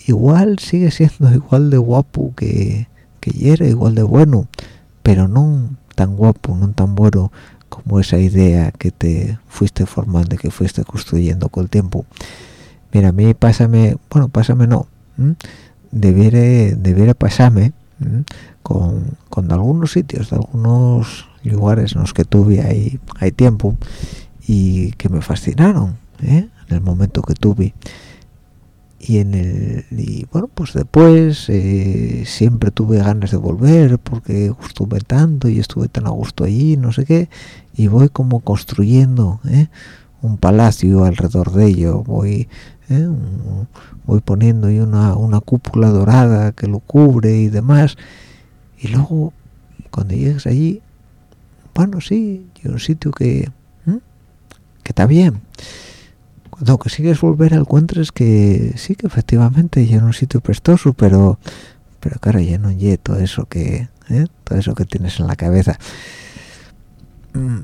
igual sigue siendo *laughs* igual de guapo que, que era, igual de bueno, pero no tan guapo, no tan bueno como esa idea que te fuiste formando, que fuiste construyendo con el tiempo. Mira, a mí pásame, bueno, pásame no, debiera, debiera pasarme con, con algunos sitios, de algunos lugares en los que tuve ahí hay tiempo y que me fascinaron ¿eh? en el momento que tuve y en el y bueno pues después eh, siempre tuve ganas de volver porque estuve tanto y estuve tan a gusto allí no sé qué y voy como construyendo ¿eh? un palacio alrededor de ello voy voy poniendo ahí una, una cúpula dorada que lo cubre y demás. Y luego cuando llegues allí bueno sí y un sitio que que está bien. Cuando consigues volver encuentres que sí que efectivamente ya un sitio prestoso pero pero claro ya no llevo todo eso que ¿eh? todo eso que tienes en la cabeza. Mm,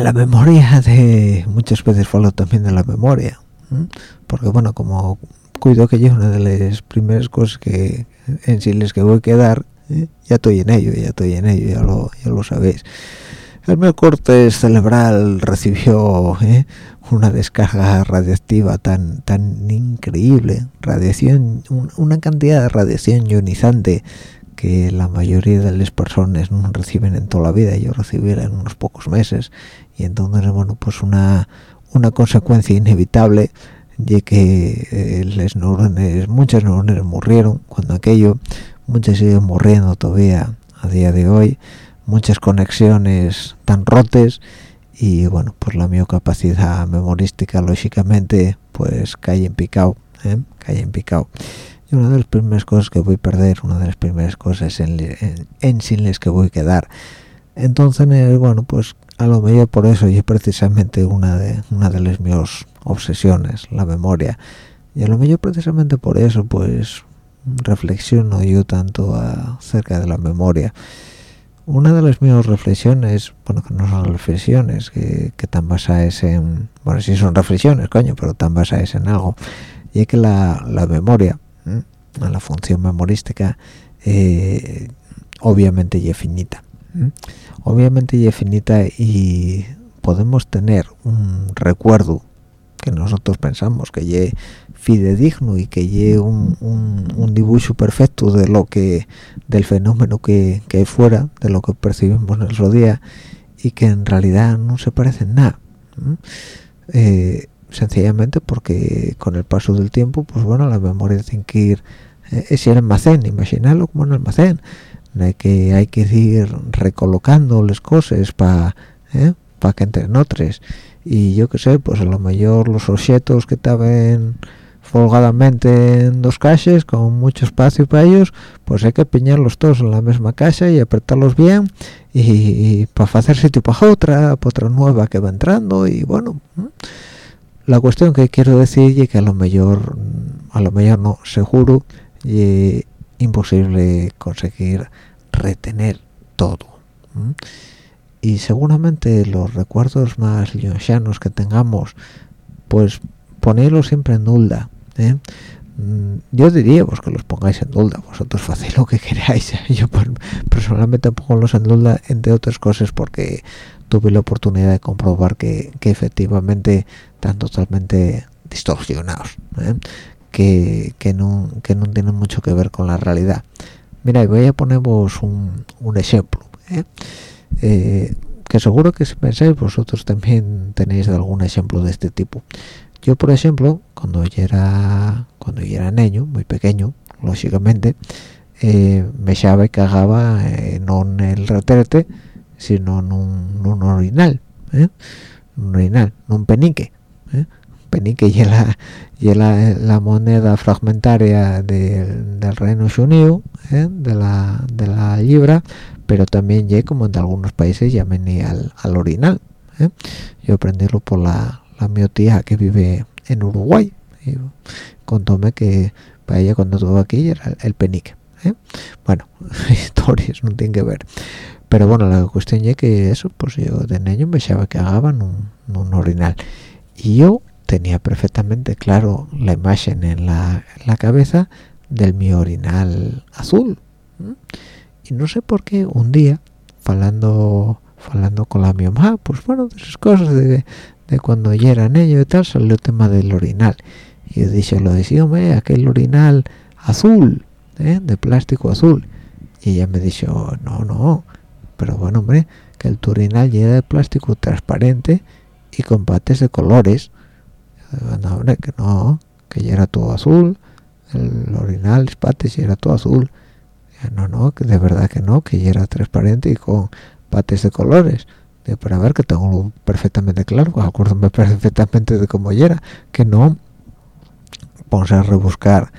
la memoria de muchas veces falo también de la memoria porque bueno como cuido que yo una de las primeras cosas que en sí les que voy a quedar ¿eh? ya estoy en ello ya estoy en ello ya lo, ya lo sabéis el meu corte cerebral recibió ¿eh? una descarga radiactiva tan tan increíble radiación una cantidad de radiación ionizante que la mayoría de las personas no reciben en toda la vida yo recibí en unos pocos meses y entonces bueno pues una una consecuencia inevitable ya que eh, las muchas neuronas murieron cuando aquello muchas siguen muriendo todavía a día de hoy muchas conexiones tan rotes y bueno pues la mi capacidad memorística lógicamente pues cae en picado ¿eh? cae en picado y una de las primeras cosas que voy a perder una de las primeras cosas en, en, sin les que voy a quedar entonces bueno pues a lo mejor por eso y es precisamente una de una de las mis obsesiones la memoria. Y a lo mejor precisamente por eso pues reflexiono yo tanto acerca de la memoria. Una de las mías reflexiones bueno que no son reflexiones que, que están basadas en bueno sí son reflexiones coño pero están basadas en algo y es que la, la memoria la función memorística eh, obviamente es finita obviamente es finita y podemos tener un recuerdo que nosotros pensamos que ye fidedigno y que lleve un, dibujo perfecto de lo que del fenómeno que, que fuera de lo que percibimos en el día y que en realidad no se parecen nada eh, sencillamente porque con el paso del tiempo pues bueno la memoria tiene que ir eh, es el almacén imaginarlo como un almacén de que hay que ir recolocando las cosas para ¿eh? que entren otras. Y yo qué sé pues a lo mejor los objetos que estaban folgadamente en dos cajas con mucho espacio para ellos pues hay que piñarlos todos en la misma caja y apretarlos bien y, para hacer sitio para otra para otra nueva que va entrando y bueno la cuestión que quiero decir es que a lo mejor a lo mejor no seguro y imposible conseguir retener todo y seguramente los recuerdos más lioncianos que tengamos pues ponerlos siempre en duda ¿eh? mm, yo diría pues que los pongáis en duda vosotros hacéis lo que queráis *laughs* yo pues, personalmente pongo los en duda entre otras cosas porque tuve la oportunidad de comprobar que, efectivamente están totalmente distorsionados ¿eh? Que, no, que no tienen mucho que ver con la realidad. Mira voy a poneros un, un ejemplo ¿eh? Eh, que seguro que si pensáis vosotros también tenéis algún ejemplo de este tipo. Yo por ejemplo cuando yo era cuando yo era niño muy pequeño lógicamente eh, me echaba y cagaba no en el retrete sino en un, orinal un orinal un penique penique y la, y la, moneda fragmentaria del Reino Unido de la de la libra pero también ya como en algunos países llamen al, al orinal ¿eh? yo aprenderlo por la, la mi tía que vive en Uruguay y contóme que para ella cuando estuvo aquí era el penique ¿eh? bueno *laughs* historias no tienen que ver pero bueno la cuestión es que eso pues yo de niño me echaba que hagaban un, un orinal y yo tenía perfectamente claro la imagen en la, cabeza del mi orinal azul y no sé por qué un día falando falando con la mi mamá pues bueno de esas cosas de, de cuando ya eran ellos y tal salió el tema del orinal. Y yo dije lo decía hombre aquel orinal azul ¿eh? de plástico azul y ella me dijo no no pero bueno hombre que el turinal llega de plástico transparente y con pates de colores hombre que no que ya era todo azul. El orinal los pates ya era todo azul. No no que de verdad que no que ya era transparente y con pates de colores. De para ver que tengo perfectamente claro acuérdame perfectamente de cómo era que no vamos a rebuscar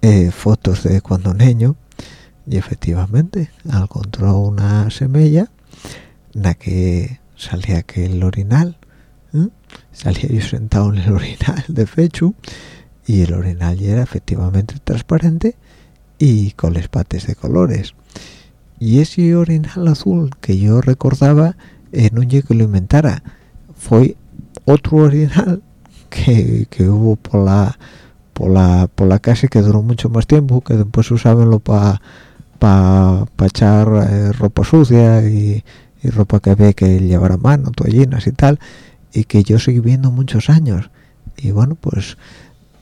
eh, fotos de cuando niño y efectivamente encontró una semilla en la que salía aquel orinal salía yo sentado en el *laughs* orinal de fechu y el orinal era efectivamente transparente y con los pates de colores. Y ese orinal azul que yo recordaba en un día que lo inventara. Fue otro orinal *laughs* que, que hubo por la por la por la casa que duró mucho más tiempo que después usaban para para pa echar eh, ropa sucia y, y, ropa que había que llevar a mano toallinas y tal y que yo seguí viendo muchos años y bueno pues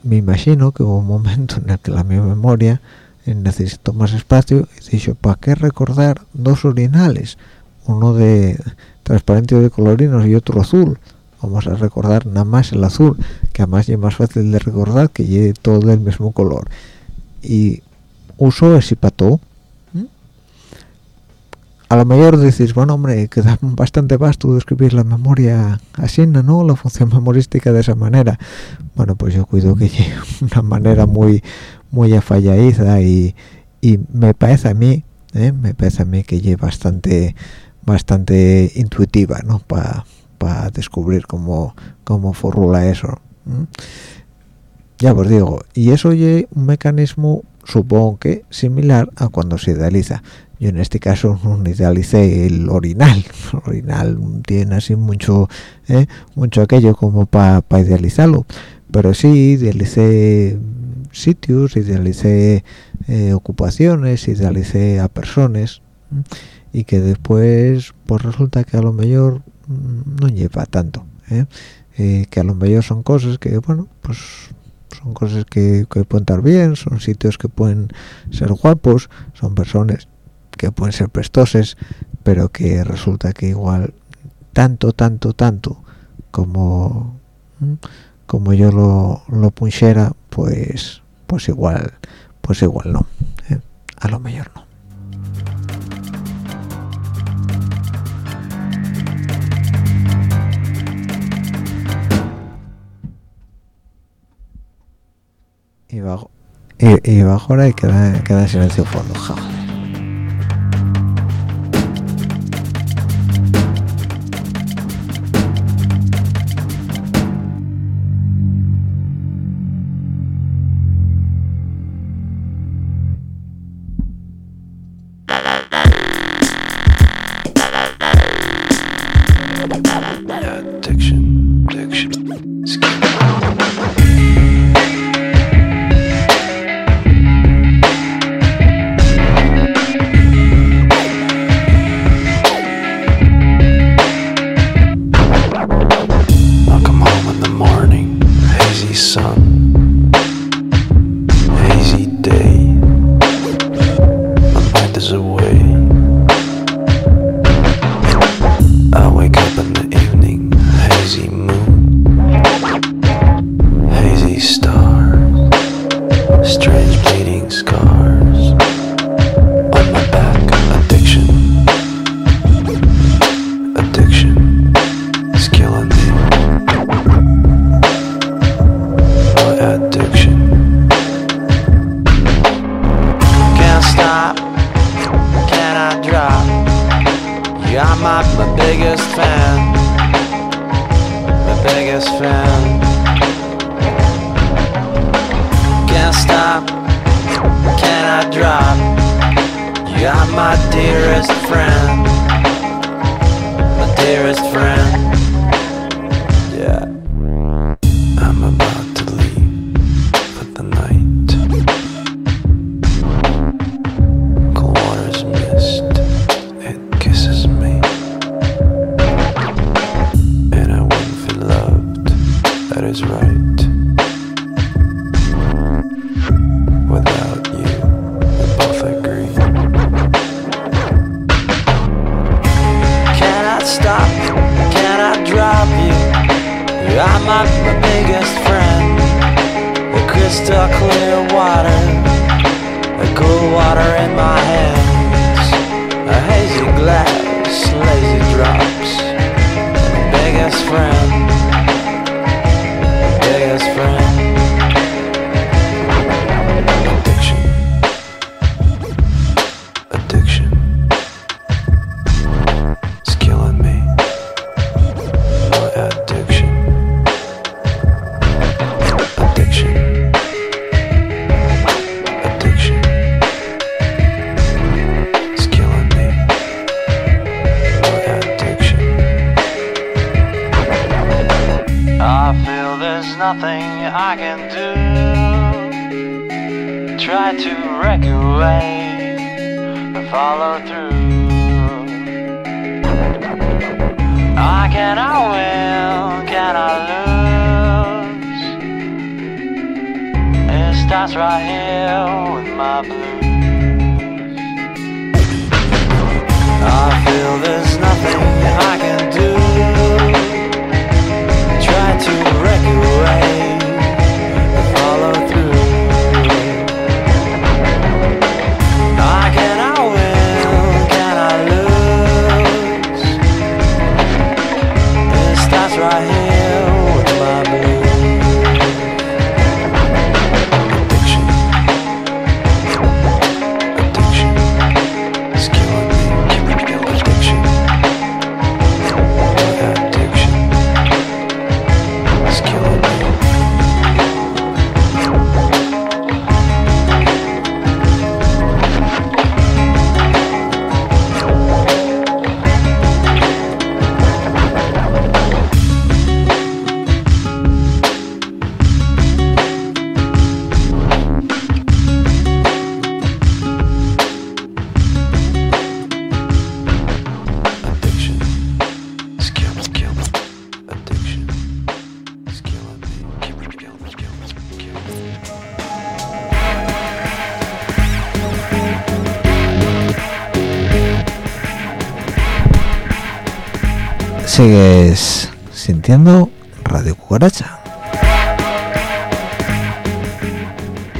me imagino que hubo un momento en el que la mi memoria necesito más espacio y dicho ¿para qué recordar dos orinales? Uno de transparente de colorinos y otro azul. Vamos a recordar nada más el azul, que además es más fácil de recordar que lleve todo del mismo color. Y uso ese pato. A lo mejor decís, bueno hombre, queda bastante vasto describir la memoria así, ¿no? La función memorística de esa manera. Bueno, pues yo cuido que lleve *laughs* una manera muy muy afalladiza y, y me parece a mí ¿eh? me parece a mí que es bastante bastante intuitiva no para descubrir cómo cómo formula eso ya os digo y eso es un mecanismo supongo que similar a cuando se idealiza yo en este caso no idealicé el orinal *laughs* el orinal tiene así mucho ¿eh? mucho aquello como para idealizarlo pero sí idealicé sitios idealicé eh, ocupaciones idealicé a personas y que después pues resulta que a lo mejor mm, no lleva tanto ¿eh? que a lo mejor son cosas que bueno pues son cosas que pueden estar bien son sitios que pueden ser guapos son personas que pueden ser prestoses pero que resulta que igual tanto tanto tanto como como yo lo, lo punchera pues pues igual pues igual no ¿eh? a lo mejor no y bajo y, bajo ahora y queda, queda en silencio fondo joder. Follow through. I cannot win, can I lose? It starts right here with my blues. I feel there's nothing I can sigues sintiendo Radio Cucaracha.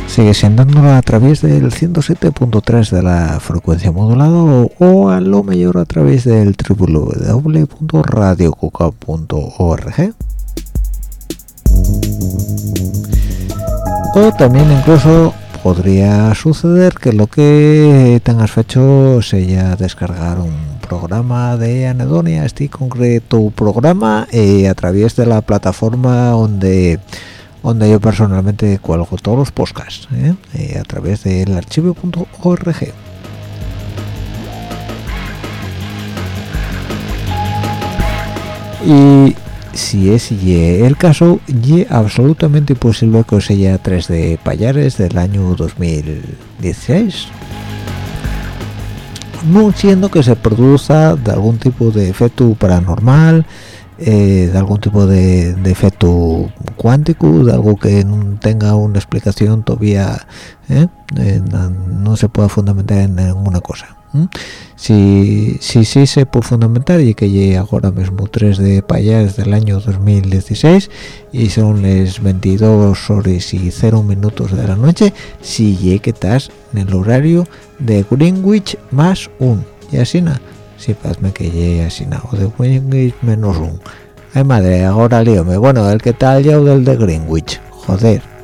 Sigues sintiéndola a través del 107.3 de la frecuencia modulada o a lo mejor a través del www.radiocuca.org o también incluso podría suceder que lo que tengas hecho sea descargar un programa de anedonia este concreto programa eh, a través de la plataforma donde donde yo personalmente cuelgo todos los podcasts ¿eh? Eh, a través del archivo.org y si es el caso y absolutamente posible que sea 3 de Payares del año 2016 no siendo que se produzca de algún tipo de efecto paranormal eh, de algún tipo de, efecto cuántico de algo que no tenga una explicación todavía ¿eh? Eh, no se pueda fundamentar en ninguna cosa si sí si, se puede fundamentar y que llegue ahora mismo 3 de payas del año 2016 y son las 22 horas y 0 minutos de la noche si llegue que estás en el horario de Greenwich más 1 y así nada si pasme que llegue así nada o de Greenwich menos 1 ay madre ahora líome. Bueno el que tal ya del de Greenwich joder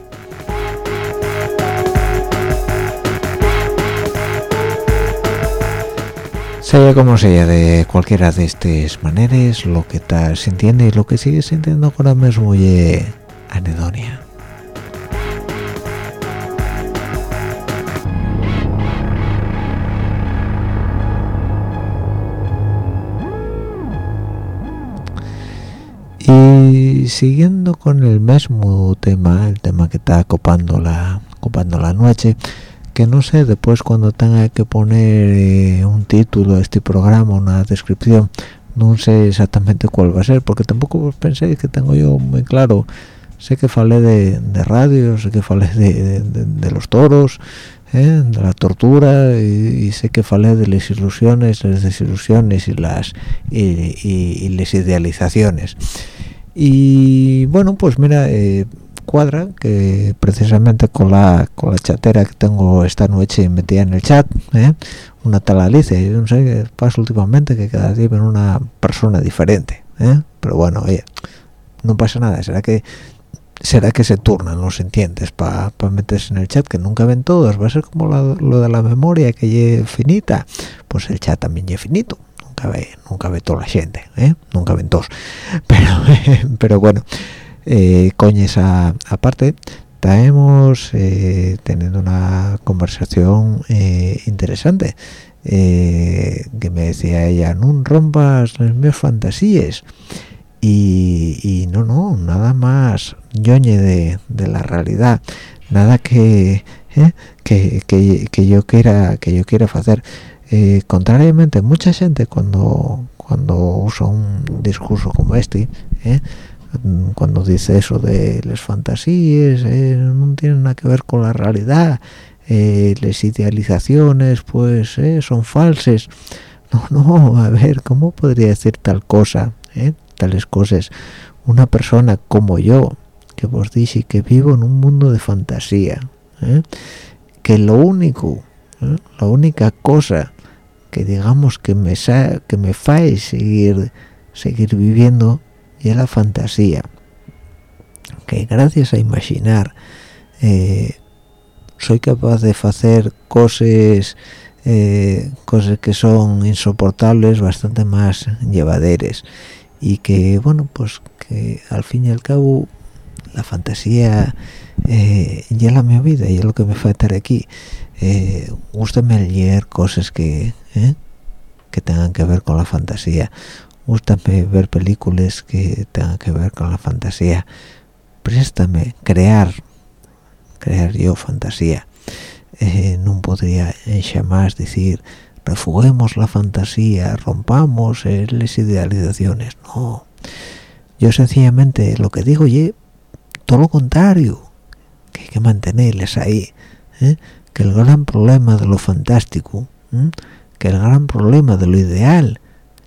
sea como sea de cualquiera de estas maneras lo que estás sintiendo y lo que sigues sintiendo ahora mismo es anedonia. Y siguiendo con el mismo tema el tema que está copando la copando la noche que no sé después cuando tenga que poner eh, un título a este programa una descripción no sé exactamente cuál va a ser porque tampoco pensé que tengo yo muy claro sé que falé de, radio sé que falé de, los toros ¿eh? de la tortura y, sé que falé de las ilusiones las desilusiones y las y, las idealizaciones y bueno pues mira eh, cuadra que precisamente con la con la chatera que tengo esta noche metida en el chat ¿eh? una tal Alicia yo no sé qué pasa últimamente que cada día ven una persona diferente ¿eh? pero bueno oye no pasa nada será que será que se turnan los entiendes para meterse en el chat que nunca ven todos va a ser como lo de la memoria que es finita pues el chat también es finito nunca ve nunca ve toda la gente ¿eh? nunca ven todos *laughs* pero pero bueno eh, esa aparte estamos eh, teniendo una conversación eh, interesante. Eh, que me decía ella no rompas mis fantasías y, no no nada más. Yoñe de, de la realidad. Nada que, que, que, yo quiera que yo quiera hacer. Contrariamente mucha gente cuando cuando usa un discurso como este cuando dice eso de las fantasías eh, no tienen nada que ver con la realidad. Eh, las idealizaciones pues eh, son falsas. No no a ver cómo podría decir tal cosa tales cosas una persona como yo que vos dice que vivo en un mundo de fantasía que lo único la única cosa que digamos que me que me fae seguir seguir viviendo y la fantasía que gracias a imaginar eh, soy capaz de hacer cosas eh, cosas que son insoportables bastante más llevaderes. Y que bueno pues que al fin y al cabo la fantasía eh, ya la mi vida y es lo que me falta aquí. Eh, leer cosas que que tengan que ver con la fantasía gustame ver películas que tengan que ver con la fantasía. Préstame crear crear yo fantasía. Eh, no podría jamás decir refuguemos la fantasía rompamos eh, las idealizaciones no. Yo sencillamente lo que digo y todo lo contrario que hay que mantenerles ahí ¿eh? que el gran problema de lo fantástico que el gran problema de lo ideal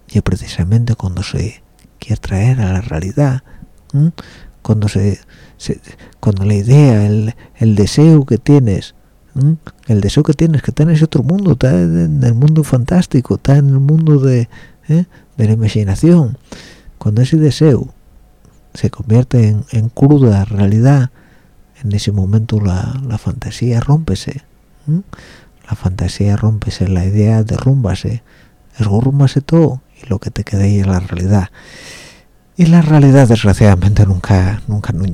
y precisamente cuando se quiere traer a la realidad cuando se, cuando la idea el, deseo que tienes el deseo que tienes que está en ese otro mundo está en el mundo fantástico está en el mundo de, ¿eh? de la imaginación. Cuando ese deseo se convierte en, cruda realidad en ese momento la, la fantasía rómpese la fantasía rómpese la idea derrúmbase esgurrúmbase todo y lo que te quede es la realidad. Y la realidad desgraciadamente nunca nunca no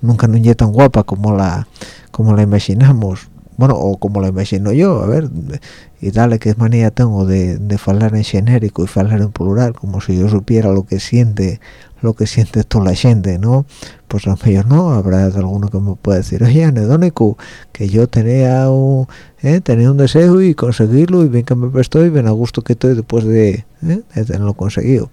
nunca no tan guapa como la como la imaginamos. Bueno o como la imagino yo a ver y dale que manía tengo de, de hablar en genérico y hablar en plural como si yo supiera lo que siente lo que siente toda la gente no pues a lo mejor no habrá alguno que me pueda decir oye anedónico que yo tenía un eh, tenía un deseo y conseguirlo y bien que me estoy bien a gusto que estoy después de, eh, de tenerlo conseguido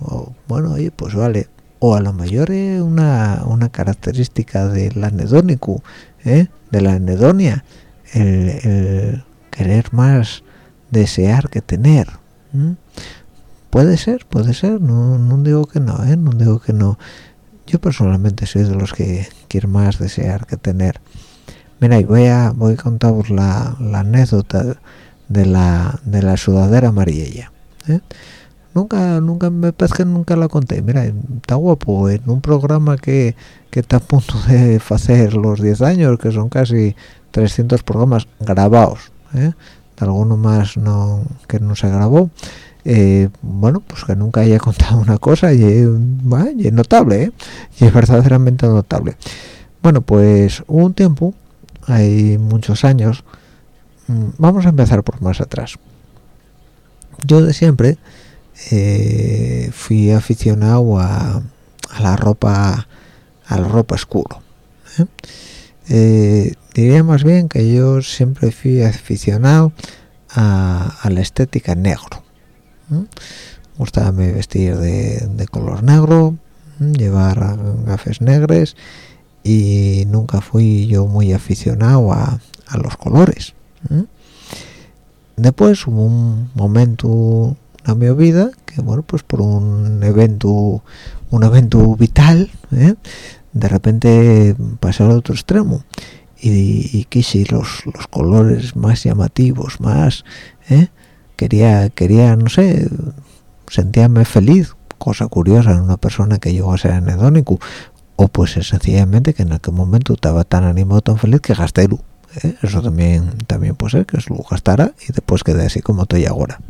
o, bueno oye pues vale. O a lo mejor es una, una característica del anedónico ¿eh? de la anedonia el, querer más desear que tener puede ser puede ser no, no digo que no ¿eh? no digo que no yo personalmente soy de los que quiero más desear que tener mira y voy a voy a contaros la, la anécdota de la de la sudadera amarilla ¿eh? nunca nunca me parece que nunca la conté mira está guapo en un programa que, que está a punto de hacer los 10 años que son casi 300 programas grabados ¿eh? alguno más no que no se grabó eh, bueno pues que nunca haya *laughs* contado una cosa y, es notable ¿eh? y es verdaderamente notable bueno pues un tiempo hay muchos años mm, vamos a empezar por más atrás yo de siempre eh, fui aficionado a, la ropa a la ropa oscuro ¿eh? Eh, diría más bien que yo siempre fui aficionado a, la estética negro me gustaba vestir de, color negro llevar gafes negres y nunca fui yo muy aficionado a, a los colores después hubo un momento a mi vida que bueno pues por un evento un evento vital ¿eh? de repente pasé al otro extremo y, quise los, los colores más llamativos más ¿eh? Quería quería no sé sentíame feliz cosa curiosa en una persona que llegó a ser anedónico o pues sencillamente que en aquel momento estaba tan animado tan feliz que gasté ¿eh? eso también también puede ser que lo gastara y después quedé así como estoy ahora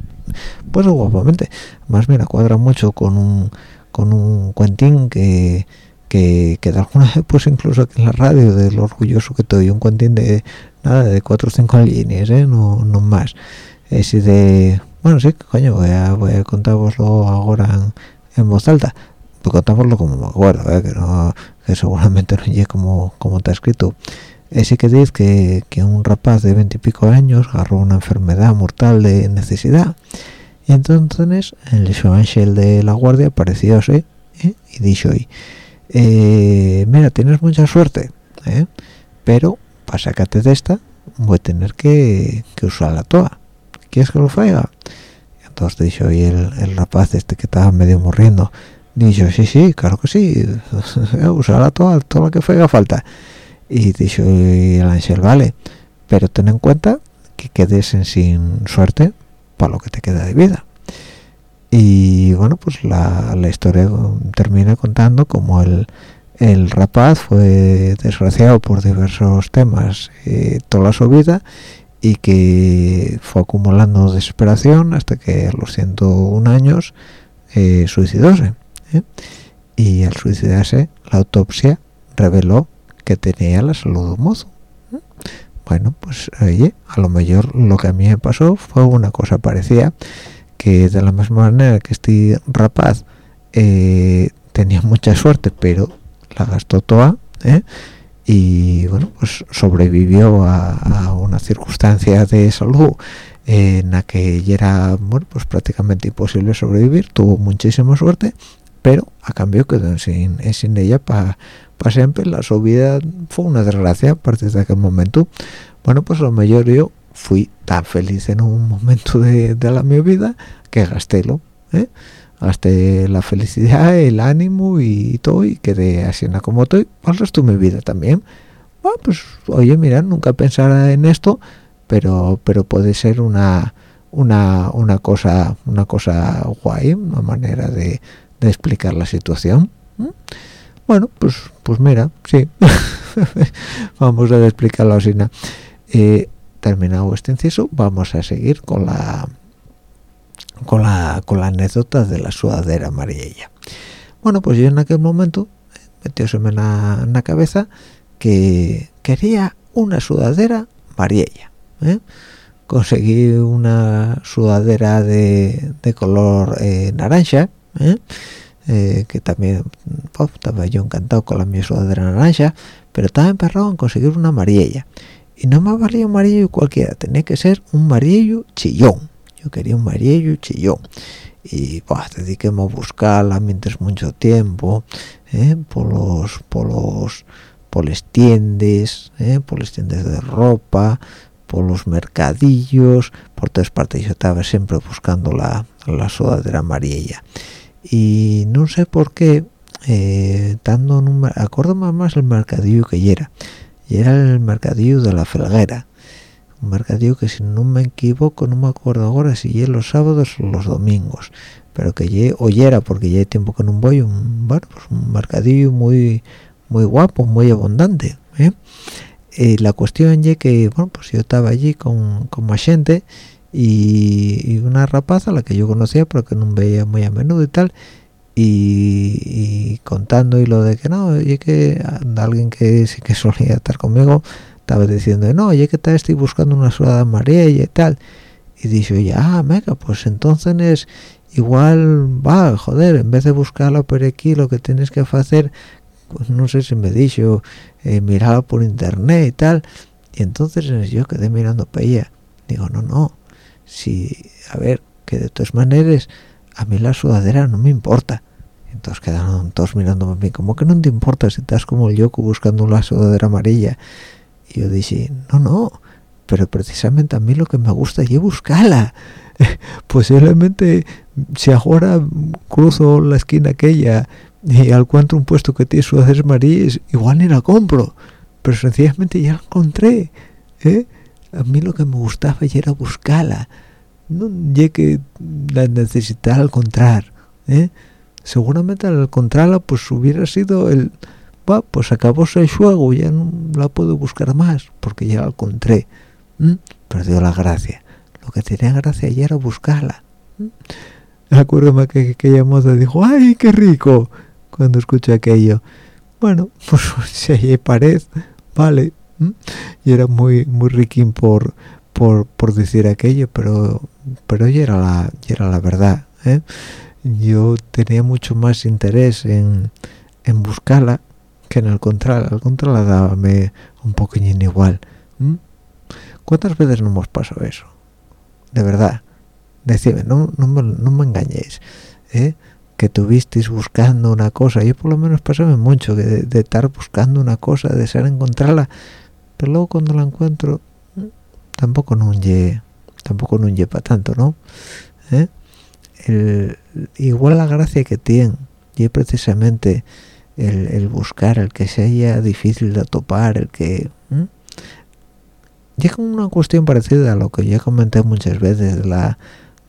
pues guapamente más mira cuadra mucho con un con un cuentín que que, que de alguna vez pues incluso aquí en la radio del orgulloso que estoy un cuentín de nada de cuatro o cinco líneas ¿eh? no, no más ese de bueno sí coño voy a, voy a contároslo ahora en, voz alta pues contámoslo como me acuerdo ¿eh? que no que seguramente *laughs* no llegue como como está escrito ese que dice que, que un rapaz de veintipico años agarró una enfermedad mortal de necesidad y entonces el ángel de la guardia apareció ¿eh? y dijo eh, mira tienes mucha suerte ¿eh? pero para sacarte de esta voy a tener que, que usar la toa ¿quieres que lo faiga? entonces dijo y el, el rapaz este que estaba medio muriendo dijo sí sí claro que sí *laughs* usar la toa todo lo que faiga falta. Y dicho el ángel vale pero ten en cuenta que quedes sin suerte para lo que te queda de vida y bueno pues la, historia termina contando como el, el rapaz fue desgraciado por diversos temas eh, toda su vida y que fue acumulando desesperación hasta que a los 101 años eh, suicidóse ¿eh? y al suicidarse la autopsia reveló que tenía la salud de mozo. Bueno, pues oye, a lo mejor lo que a mí me pasó fue una cosa parecida, que de la misma manera que este rapaz eh, tenía mucha suerte, pero la gastó toda, ¿eh? Y bueno, pues sobrevivió a, una circunstancia de salud en la que ya era bueno, pues prácticamente imposible sobrevivir, tuvo muchísima suerte, pero a cambio quedó sin, sin ella para para siempre la su vida fue una desgracia a partir de aquel momento bueno pues lo mejor yo fui tan feliz en un momento de, la mi vida que gastélo ¿eh? Hasta la felicidad el ánimo y, todo y quedé así como estoy el resto de mi vida también. Bueno, pues oye mira nunca pensara en esto pero pero puede ser una una, una cosa una cosa guay una manera de, de explicar la situación bueno pues pues mira sí. *laughs* Vamos a explicarlo así eh, terminado este inciso vamos a seguir con la con la con la anécdota de la sudadera amarilla bueno pues yo en aquel momento metióseme en la, en la cabeza que quería una sudadera amarilla ¿eh? conseguí una sudadera de, de color eh, naranja ¿eh? Eh, que también estaba yo encantado con la mi sudadera naranja pero estaba emperrado en conseguir una amarilla y no me valía un amarillo cualquiera tenía que ser un amarillo chillón yo quería un amarillo chillón y pues dediquéme a buscarla mientras mucho tiempo por los por los por tiendas por las tiendas de ropa por los mercadillos por todas partes. Yo estaba siempre buscando la, la sudadera y no sé por qué eh, dando un acuérdame más el mercadillo que era. Y era el mercadillo de la felguera un mercadillo que si no me equivoco no me acuerdo ahora si es los sábados o los domingos pero que ye, oyera porque ya tiempo que no voy un bueno pues un mercadillo muy muy guapo muy abundante ¿eh? y la cuestión es que bueno pues yo estaba allí con, con más gente y, una rapaza la que yo conocía pero que no veía muy a menudo y tal y, contando y lo de que no oye que alguien que sí que solía estar conmigo estaba diciendo no oye que tal estoy buscando una sola amarilla y tal y dice oye ah mega pues entonces es igual va joder en vez de buscarlo por aquí lo que tienes que hacer pues no sé si me dicho eh, por internet y tal y entonces yo quedé mirando para ella. Digo no no si a ver que de todas maneras a mí la sudadera no me importa entonces quedaron todos mirando a mí como que no te importa si estás como el Yoko buscando una sudadera amarilla y yo dije no no pero precisamente a mí lo que me gusta es buscarla *laughs* posiblemente si ahora cruzo la esquina aquella y encuentro un puesto que tiene sudaderas amarillas igual ni la compro pero sencillamente ya la encontré ¿eh? a mí lo que me gustaba era buscarla no ya que la necesitara al encontrar ¿eh? seguramente al encontrarla pues hubiera sido el va pues acabóse el juego ya no la puedo buscar más porque ya la encontré. Perdió la gracia. Lo que tenía gracia ya era buscarla. Acuérdame que aquella moza dijo ay qué rico cuando escuché aquello. Bueno *laughs* pues si hay pared vale y era muy muy riquín por por, por decir aquello pero pero ya era la era la verdad ¿eh? yo tenía mucho más interés en, en buscarla que en el contrario al contrario dábame un poquillín igual cuántas veces no hemos pasado eso de verdad. Decime no, no, me, no me engañéis ¿eh? que tuvisteis buscando una cosa. Yo por lo menos pasaba mucho de, de, estar buscando una cosa de ser encontrarla pero luego cuando la encuentro tampoco no lle tampoco no lleva tanto no ¿Eh? el, igual la gracia que tiene y precisamente el, el, buscar el que sea difícil de topar el que ¿eh? llega una cuestión parecida a lo que ya comenté muchas veces la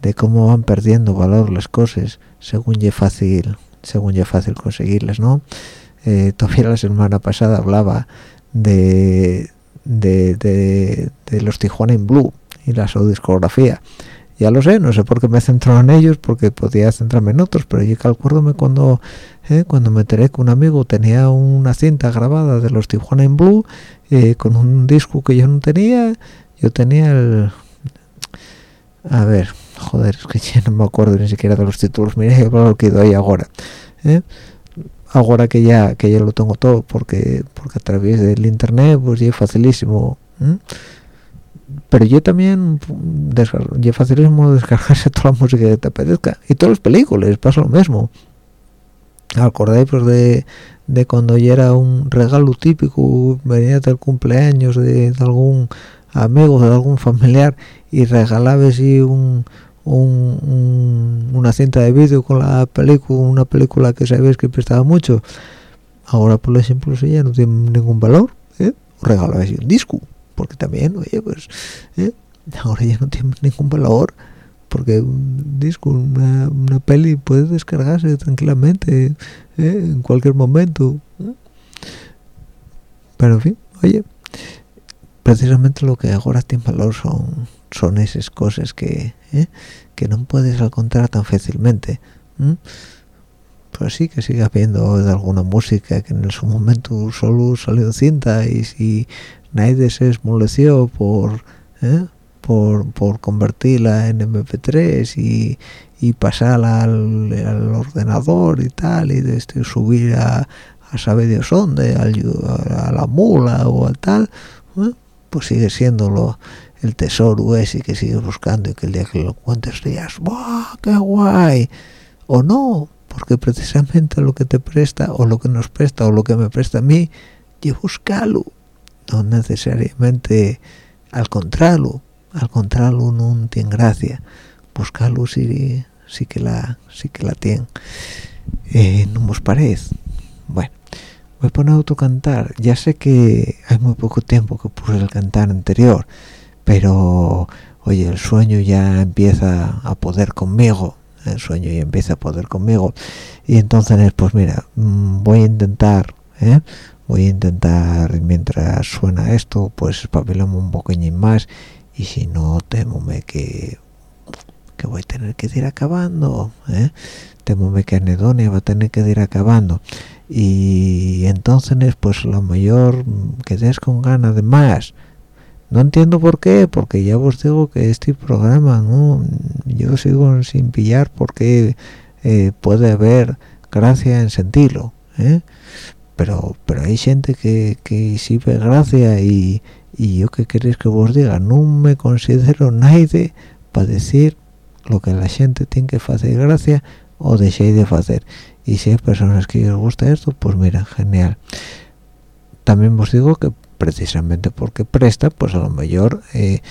de cómo van perdiendo valor las cosas según ya fácil según ya fácil conseguirlas no eh, todavía la semana pasada hablaba de, de, de, los Tijuana en Blue y la su discografía ya lo sé, no sé por qué me centro en ellos, porque podía centrarme en otros, pero yo acuérdome cuando, eh, cuando me enteré que un amigo tenía una cinta grabada de los Tijuana en Blue, eh, con un disco que yo no tenía, yo tenía el... A ver, joder, es que ya no me acuerdo ni siquiera de los títulos, mire lo que doy ahora. ¿eh? Ahora que ya que ya lo tengo todo, porque porque a través del internet pues ya es facilísimo. Pero yo también es facilísimo descargarse *laughs* toda la música que te apetezca. Y todas las películas, pasa lo mismo. Acordáis pues de, de cuando ya era un regalo típico, venía del cumpleaños de, de algún amigo, de algún familiar, y regalaba así un un- un- una cinta de vídeo con la película una película que sabéis que prestaba mucho ahora por ejemplo eso ya no tiene ningún valor ¿eh? regaláis un disco porque también oye pues ¿eh? ahora ya no tiene ningún valor porque un disco una, una peli puede descargarse tranquilamente ¿eh? en cualquier momento ¿eh? pero en fin oye precisamente lo que ahora tiene valor son son esas cosas que ¿eh? que no puedes encontrar tan fácilmente ¿m? pues sí que sigue habiendo alguna música que en su momento solo salió cinta y si nadie se esmoleció por por, por convertirla en MP3 y, y pasarla al, al ordenador y tal y de este, subir a, a saber Dios dónde a, la mula o al tal ¿eh? pues sigue siendo lo, el tesoro ese que sigues buscando y que el día que lo encuentres digas ¡Buah, qué guay! o no porque precisamente lo que te presta o lo que nos presta o lo que me presta a mí yo buscarlo no necesariamente al contrario al contrario no tiene gracia buscarlo sí, sí que la sí que la tiene. Eh, no os parece. Bueno voy a poner otro cantar. Ya sé que hay muy poco tiempo que puse el cantar anterior pero oye el sueño ya empieza a poder conmigo el sueño ya empieza a poder conmigo. Y entonces pues mira mm, voy a intentar ¿eh? Voy a intentar mientras suena esto pues espabilarme un poquillo más y si no temome que que voy a tener que ir acabando ¿eh? temome que Anedonia va a tener que ir acabando y entonces pues lo mayor quedes con ganas de más no entiendo por qué porque ya os digo que este programa no yo sigo sin pillar porque eh, puede haber gracia en sentirlo ¿eh? Pero pero hay gente que, que sí ve gracia y, y yo que queréis que vos diga no me considero nadie para decir lo que la gente tiene que hacer gracia o dejéis de hacer y si hay personas que os gusta esto pues mira genial. También os digo que precisamente porque presta pues a lo mejor eh,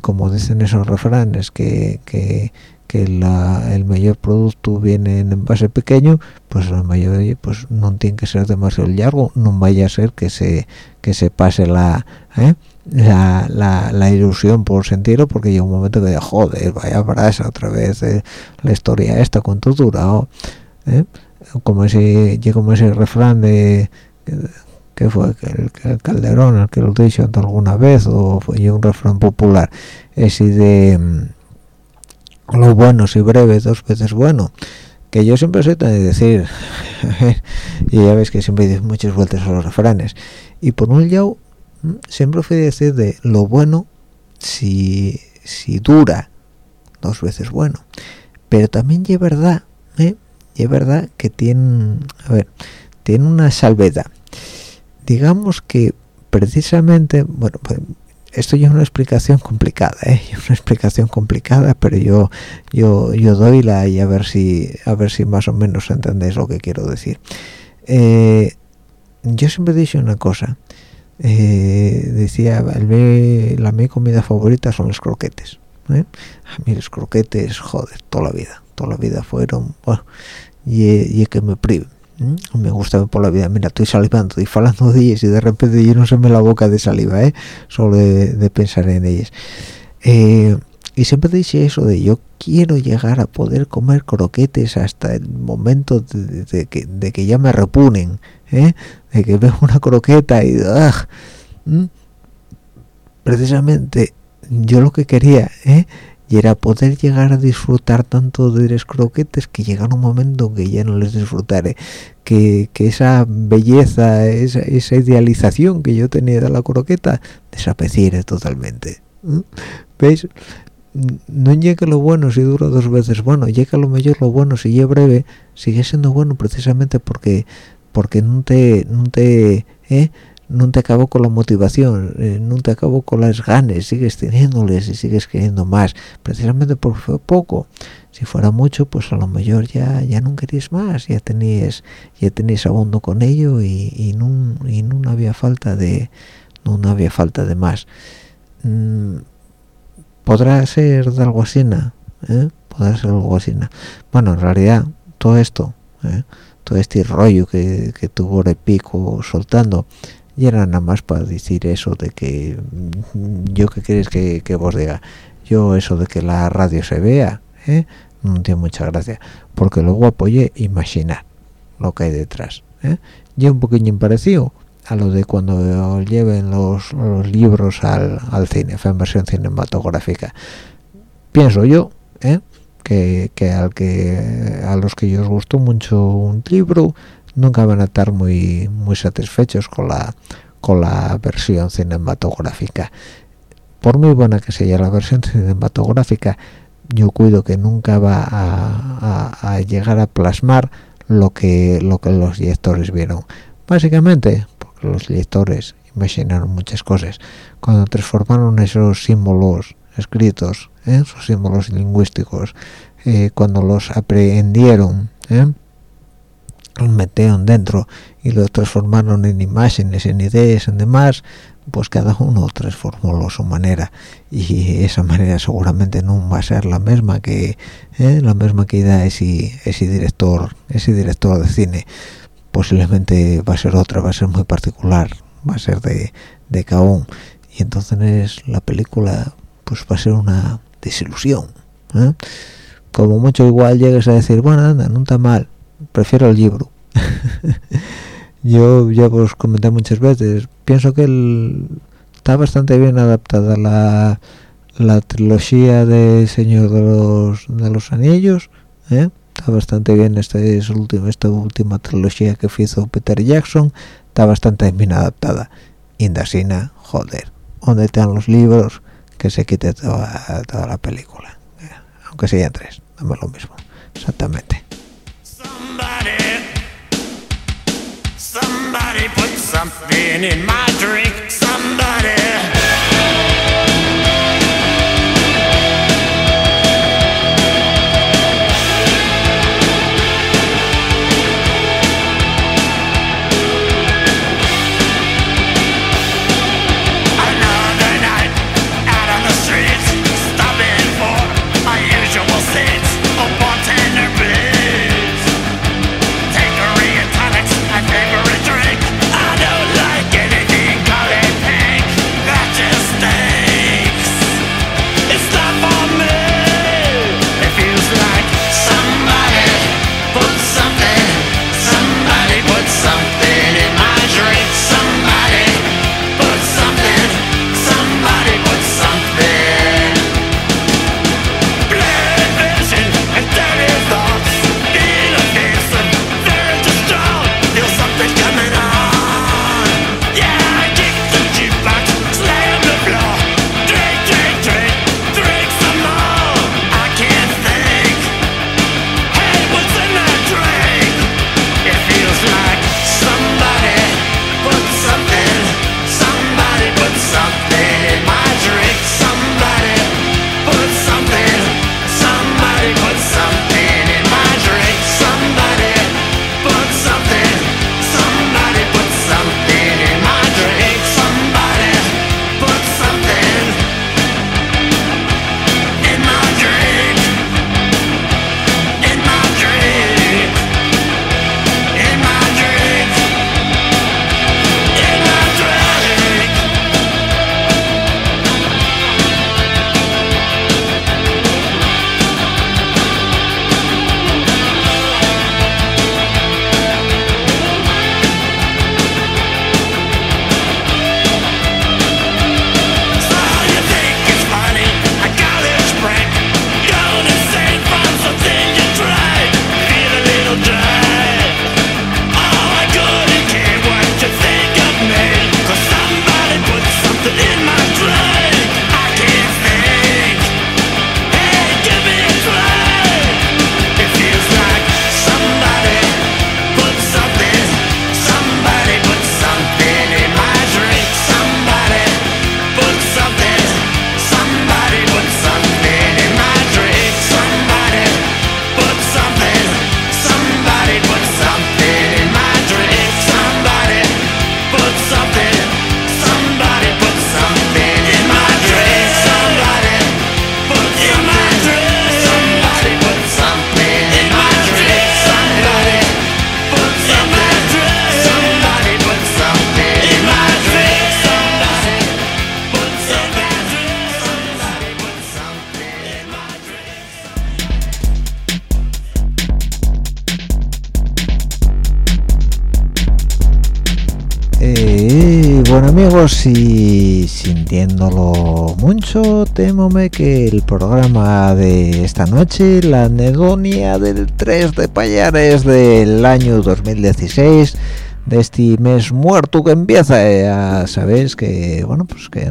como dicen esos refranes que, que la, el mayor producto viene en envase pequeño pues mejor oye, pues no tiene que ser demasiado largo no vaya a ser que se que se pase la ¿eh? la, la, ilusión por sentirlo porque llega un momento que de joder vaya brasa otra vez la historia esta cuánto durado ¿eh? como ese como ese refrán de que fue el, el Calderón el que lo dicho alguna vez o fue un refrán popular ese de mm, lo bueno si breve dos veces bueno que yo siempre soy de decir *laughs* y ya ves que siempre doy muchas vueltas a los refranes y por un lado mm, siempre fui decir de lo bueno si si dura dos veces bueno pero también es verdad ¿eh? es verdad que tiene a ver tiene una salvedad digamos que precisamente bueno pues esto ya es una explicación complicada ¿eh? *laughs* una explicación complicada pero yo yo yo doy la y a ver si a ver si más o menos entendéis lo que quiero decir eh, yo siempre he dicho una cosa eh, decía el, la mi comida favorita son los croquetes ¿eh? a mí los croquetes joder toda la vida toda la vida fueron bueno, y, y que me priven ¿Mm? me gusta por la vida mira estoy salivando y hablando de ellas y de repente yo no se me la boca de saliva ¿eh? solo de, pensar en ellas eh, y siempre dice eso de yo quiero llegar a poder comer croquetes hasta el momento de, que, de que ya me repunen ¿eh? de que veo una croqueta y ¿Mm? precisamente yo lo que quería ¿eh? Y era poder llegar a disfrutar tanto de los croquetes que llega un momento que ya no les disfrutaré que, que esa belleza esa, esa, idealización que yo tenía de la croqueta desapareciera totalmente veis no llega lo bueno si dura dos veces. Bueno llega lo mejor lo bueno si es breve sigue siendo bueno precisamente porque porque no te no te ¿eh? No te acabo con la motivación, eh, no te acabo con las ganas, sigues teniéndoles y sigues queriendo más, precisamente porque fue poco. Si fuera mucho, pues a lo mejor ya ya no queréis más, ya tenéis ya tenéis abondo con ello y, y, no, y no había falta de no, había falta de más. Mm, podrá ser de algo así, ¿eh? puede ser algo así bueno en realidad todo esto ¿eh? todo este rollo que, que tuvo el pico soltando y era nada más para decir eso de que mm, yo qué quieres que, vos diga yo eso de que la radio se vea ¿eh? no tiene mucha gracia porque luego apoyé imaginar lo que hay detrás ¿eh? y un poquillo parecido a lo de cuando lleven los, los libros al, al cine en versión cinematográfica pienso yo ¿eh? que, que, al que a los que os gustó mucho un libro nunca van a estar muy muy satisfechos con la con la versión cinematográfica. Por muy buena que sea la versión cinematográfica yo cuido que nunca va a, llegar a plasmar lo que lo que los lectores vieron. Básicamente porque los lectores imaginaron muchas cosas. Cuando transformaron esos símbolos escritos esos símbolos lingüísticos eh, cuando los aprendieron ¿eh? Los metieron dentro y lo transformaron en imágenes en ideas en demás pues cada uno transformó su manera y esa manera seguramente no va a ser la misma que ¿eh? la misma que da ese, ese director ese director de cine posiblemente va a ser otra va a ser muy particular va a ser de, de caón y entonces la película pues va a ser una desilusión ¿eh? como mucho igual llegues a decir bueno anda no está mal prefiero el libro *laughs* yo ya os comenté muchas veces pienso que está bastante bien adaptada la, la trilogía de Señor de los, de los Anillos ¿eh? está bastante bien esta, es última, esta última trilogía que hizo Peter Jackson está bastante bien adaptada Indasina, joder ¿dónde están los libros? que se quite toda, la película aunque sean tres, dame lo mismo exactamente Somebody somebody put something in my drink. Somebody. Y sintiéndolo mucho, temome que el programa de esta noche, la anedonia del 3 de Payares del año 2016, de este mes muerto que empieza, ya sabéis que, bueno, pues que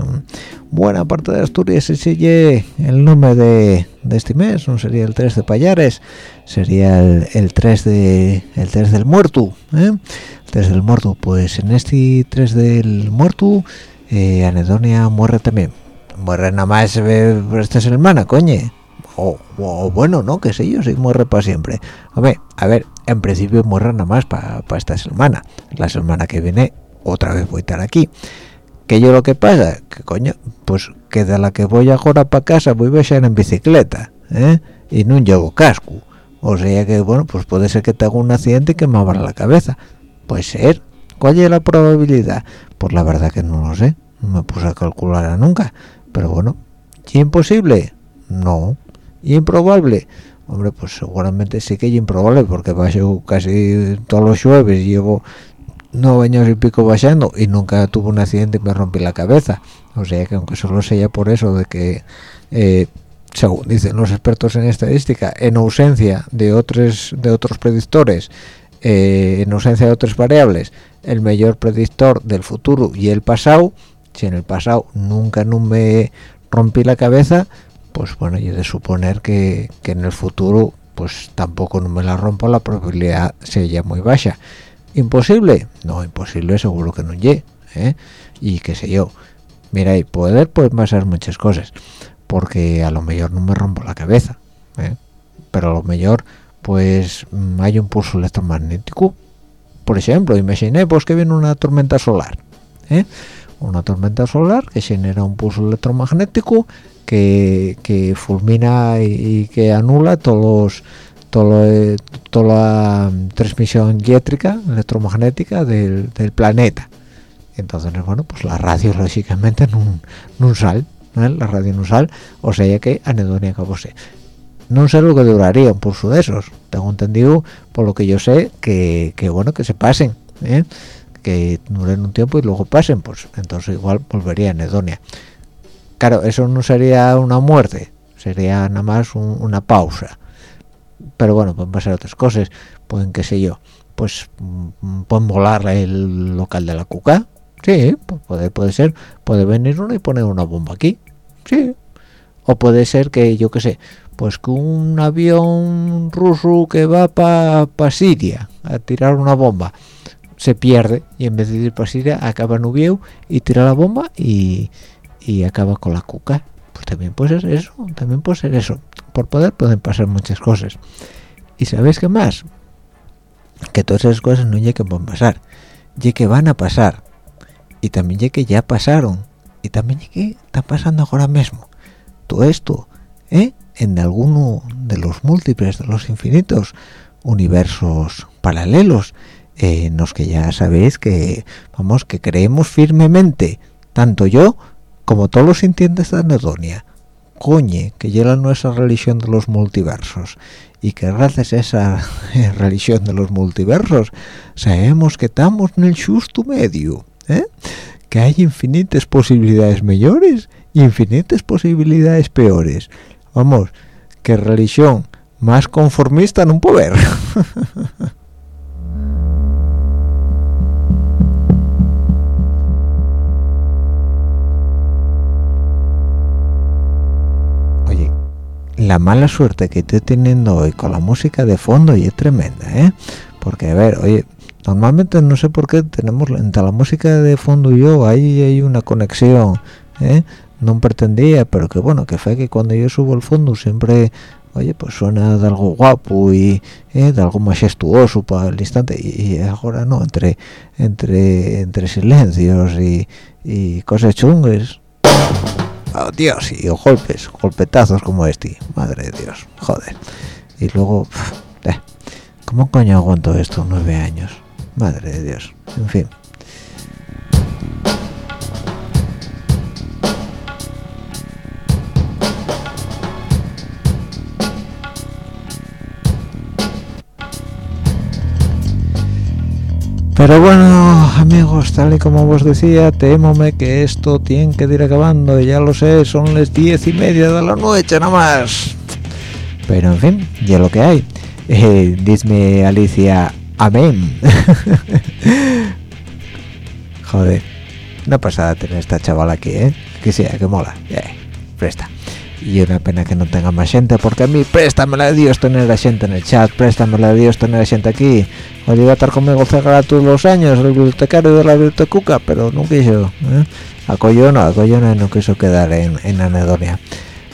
buena parte de Asturias se sigue el nombre de, este mes, no sería el 3 de Payares, sería el, 3 de el 3 del muerto, ¿eh? 3 del muerto pues en este 3 del muerto eh, Anedonia muere también. Muere nada más eh, esta semana coñe. O, bueno no qué sé yo si muere para siempre. A ver a ver en principio muere nada más para esta semana. La semana que viene otra vez voy a estar aquí. Que yo lo que pasa que coño pues que de la que voy ahora para casa voy a bajar en bicicleta ¿eh? y no llevo casco. O sea que bueno pues puede ser que te haga un accidente y que me abra la cabeza. Puede ser. ¿Cuál es la probabilidad? Pues la verdad que no lo sé. Me puse a calcular nunca. Pero bueno, ¿y imposible? No. ¿Y improbable? Hombre, pues seguramente sí que es improbable porque paso casi todos los jueves llevo nueve años y pico bajando y nunca tuve un accidente y me rompí la cabeza. O sea que aunque solo sea por eso de que, eh, según dicen los expertos en estadística, en ausencia de otros de otros predictores, eh, en ausencia de otras variables, el mayor predictor del futuro y el pasado, si en el pasado nunca no me rompí la cabeza, pues bueno, yo de suponer que, en el futuro pues tampoco no me la rompo, la probabilidad sería muy baja. ¿Imposible? No, imposible seguro que no llegue. ¿eh? Y qué sé yo. Mira, y poder pueden pasar muchas cosas, porque a lo mejor no me rompo la cabeza, ¿eh? pero a lo mejor pues mm, hay un pulso electromagnético por ejemplo imaginé pues que viene una tormenta solar ¿eh? Una tormenta solar que genera un pulso electromagnético que, fulmina y, que anula todos todo toda la transmisión eléctrica electromagnética del, planeta entonces bueno pues la radio lógicamente no, no sale ¿eh? la radio no sale o sea que anedonia acabóse no sé lo que duraría un pulso de esos tengo entendido por lo que yo sé que, bueno que se pasen ¿eh? Que duren un tiempo y luego pasen pues entonces igual volvería en Edonia. Claro eso no sería una muerte sería nada más una pausa. Pero bueno pueden pasar otras cosas pueden qué sé yo pues mm, pueden volar el local de la cuca. Sí puede, puede ser puede venir uno y poner una bomba aquí. Sí. O puede ser que yo qué sé pues que un avión ruso que va para pa Siria a tirar una bomba se pierde y en vez de ir para Siria acaba en Ubieu y tira la bomba y, y acaba con la cuca. Pues también puede ser eso también puede ser eso. Por poder pueden pasar muchas cosas. Y sabéis qué más que todas esas cosas no llegan a pasar. Ya que van a pasar. Y también ya ya pasaron. Y también ya que está pasando ahora mismo. Todo esto ¿eh? en alguno de los múltiples de los infinitos universos paralelos eh, los que ya sabéis que vamos que creemos firmemente tanto yo como todos los sintientes de anedonia coñe que lleva nuestra religión de los multiversos y que gracias a esa *laughs* religión de los multiversos sabemos que estamos en el justo medio ¿eh? que hay infinitas posibilidades mayores y infinitas posibilidades peores vamos, que religión más conformista no puede ver. La mala suerte que estoy teniendo hoy con la música de fondo y es tremenda, ¿eh? Porque, a ver, oye, normalmente no sé por qué tenemos entre la música de fondo y yo, ahí hay una conexión, ¿eh? no pretendía pero que bueno que fue que cuando yo subo al fondo siempre oye pues suena de algo guapo y eh, de algo majestuoso para el instante y, ahora no entre entre entre silencios y, y cosas chungues oh, Dios y golpes golpetazos como este. Madre de Dios joder. Y luego eh, ¿cómo coño aguanto esto nueve años madre de Dios en fin Pero bueno, amigos, tal y como vos decía, temome que esto tiene que ir acabando, ya lo sé, son las diez y media de la noche nada más. Pero en fin, ya lo que hay. Eh, dime Alicia, amén. *laughs* Joder, una pasada tener esta chavala aquí, ¿eh? Que sea, que mola. Eh, presta y una pena que no tenga más gente porque a mí préstamela de Dios tener a gente en el chat préstamela de Dios tener a gente aquí o iba a estar conmigo cerrada todos los años el bibliotecario de la biblioteca pero no quiso ¿eh? acolló no acolló no, no quiso quedar en anedonia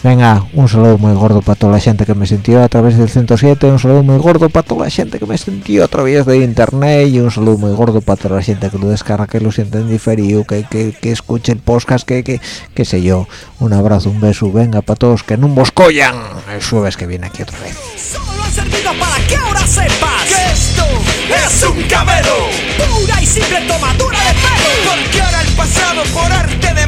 Venga, un saludo muy gordo para toda la gente que me sintió a través del 107, un saludo muy gordo para toda la gente que me sintió a través de internet y un saludo muy gordo para toda la gente que lo descarga, que lo siente en diferido, que, que, que escuche el podcast, que, que, que sé yo. Un abrazo, un beso, venga para todos, que no moscollan el jueves que viene aquí otra vez. Solo ha servido para que ahora sepas que esto es un cabelo. Pura y simple tomadura de pelo. Porque ahora el pasado por arte de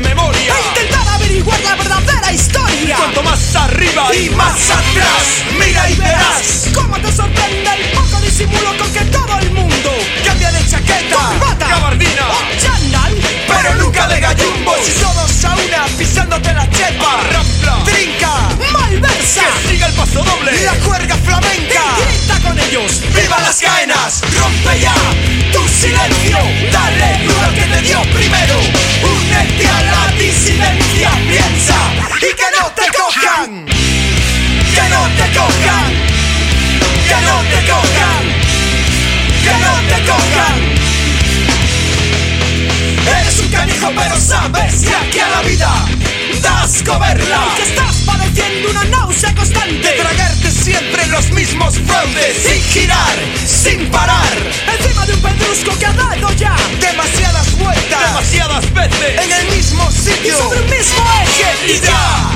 memoria. E intentar averiguar la verdadera historia. Cuanto más arriba y más atrás, mira y verás. cómo te sorprende el poco disimulo con que todo el mundo Cambia de chaqueta, corbata gabardina, o chándal, pero nunca de gallumbos. Y todos a una pisándote la chepa. Rampla. Trinca, que siga el paso doble. La juerga flamenca. y grita con ellos. ¡Viva las caenas! ¡Rompe ya tu silencio! ¡Dale duro que te dio primero! ¡Únete a la disidencia! ¡Piensa! ¡Y que no te cojan! ¡Que no te cojan! ¡Que no te cojan! ¡Que no te cojan! Eres un canijo pero sabes que aquí a la vida das coberla Que estás padeciendo una náusea de constante. tragarte siempre los mismos fraudes sin girar, sin parar. Encima de un pedrusco que ha dado ya. Demasiadas vueltas, Demasiadas veces. en el mismo Y sitio. sobre un mismo eje. Y ya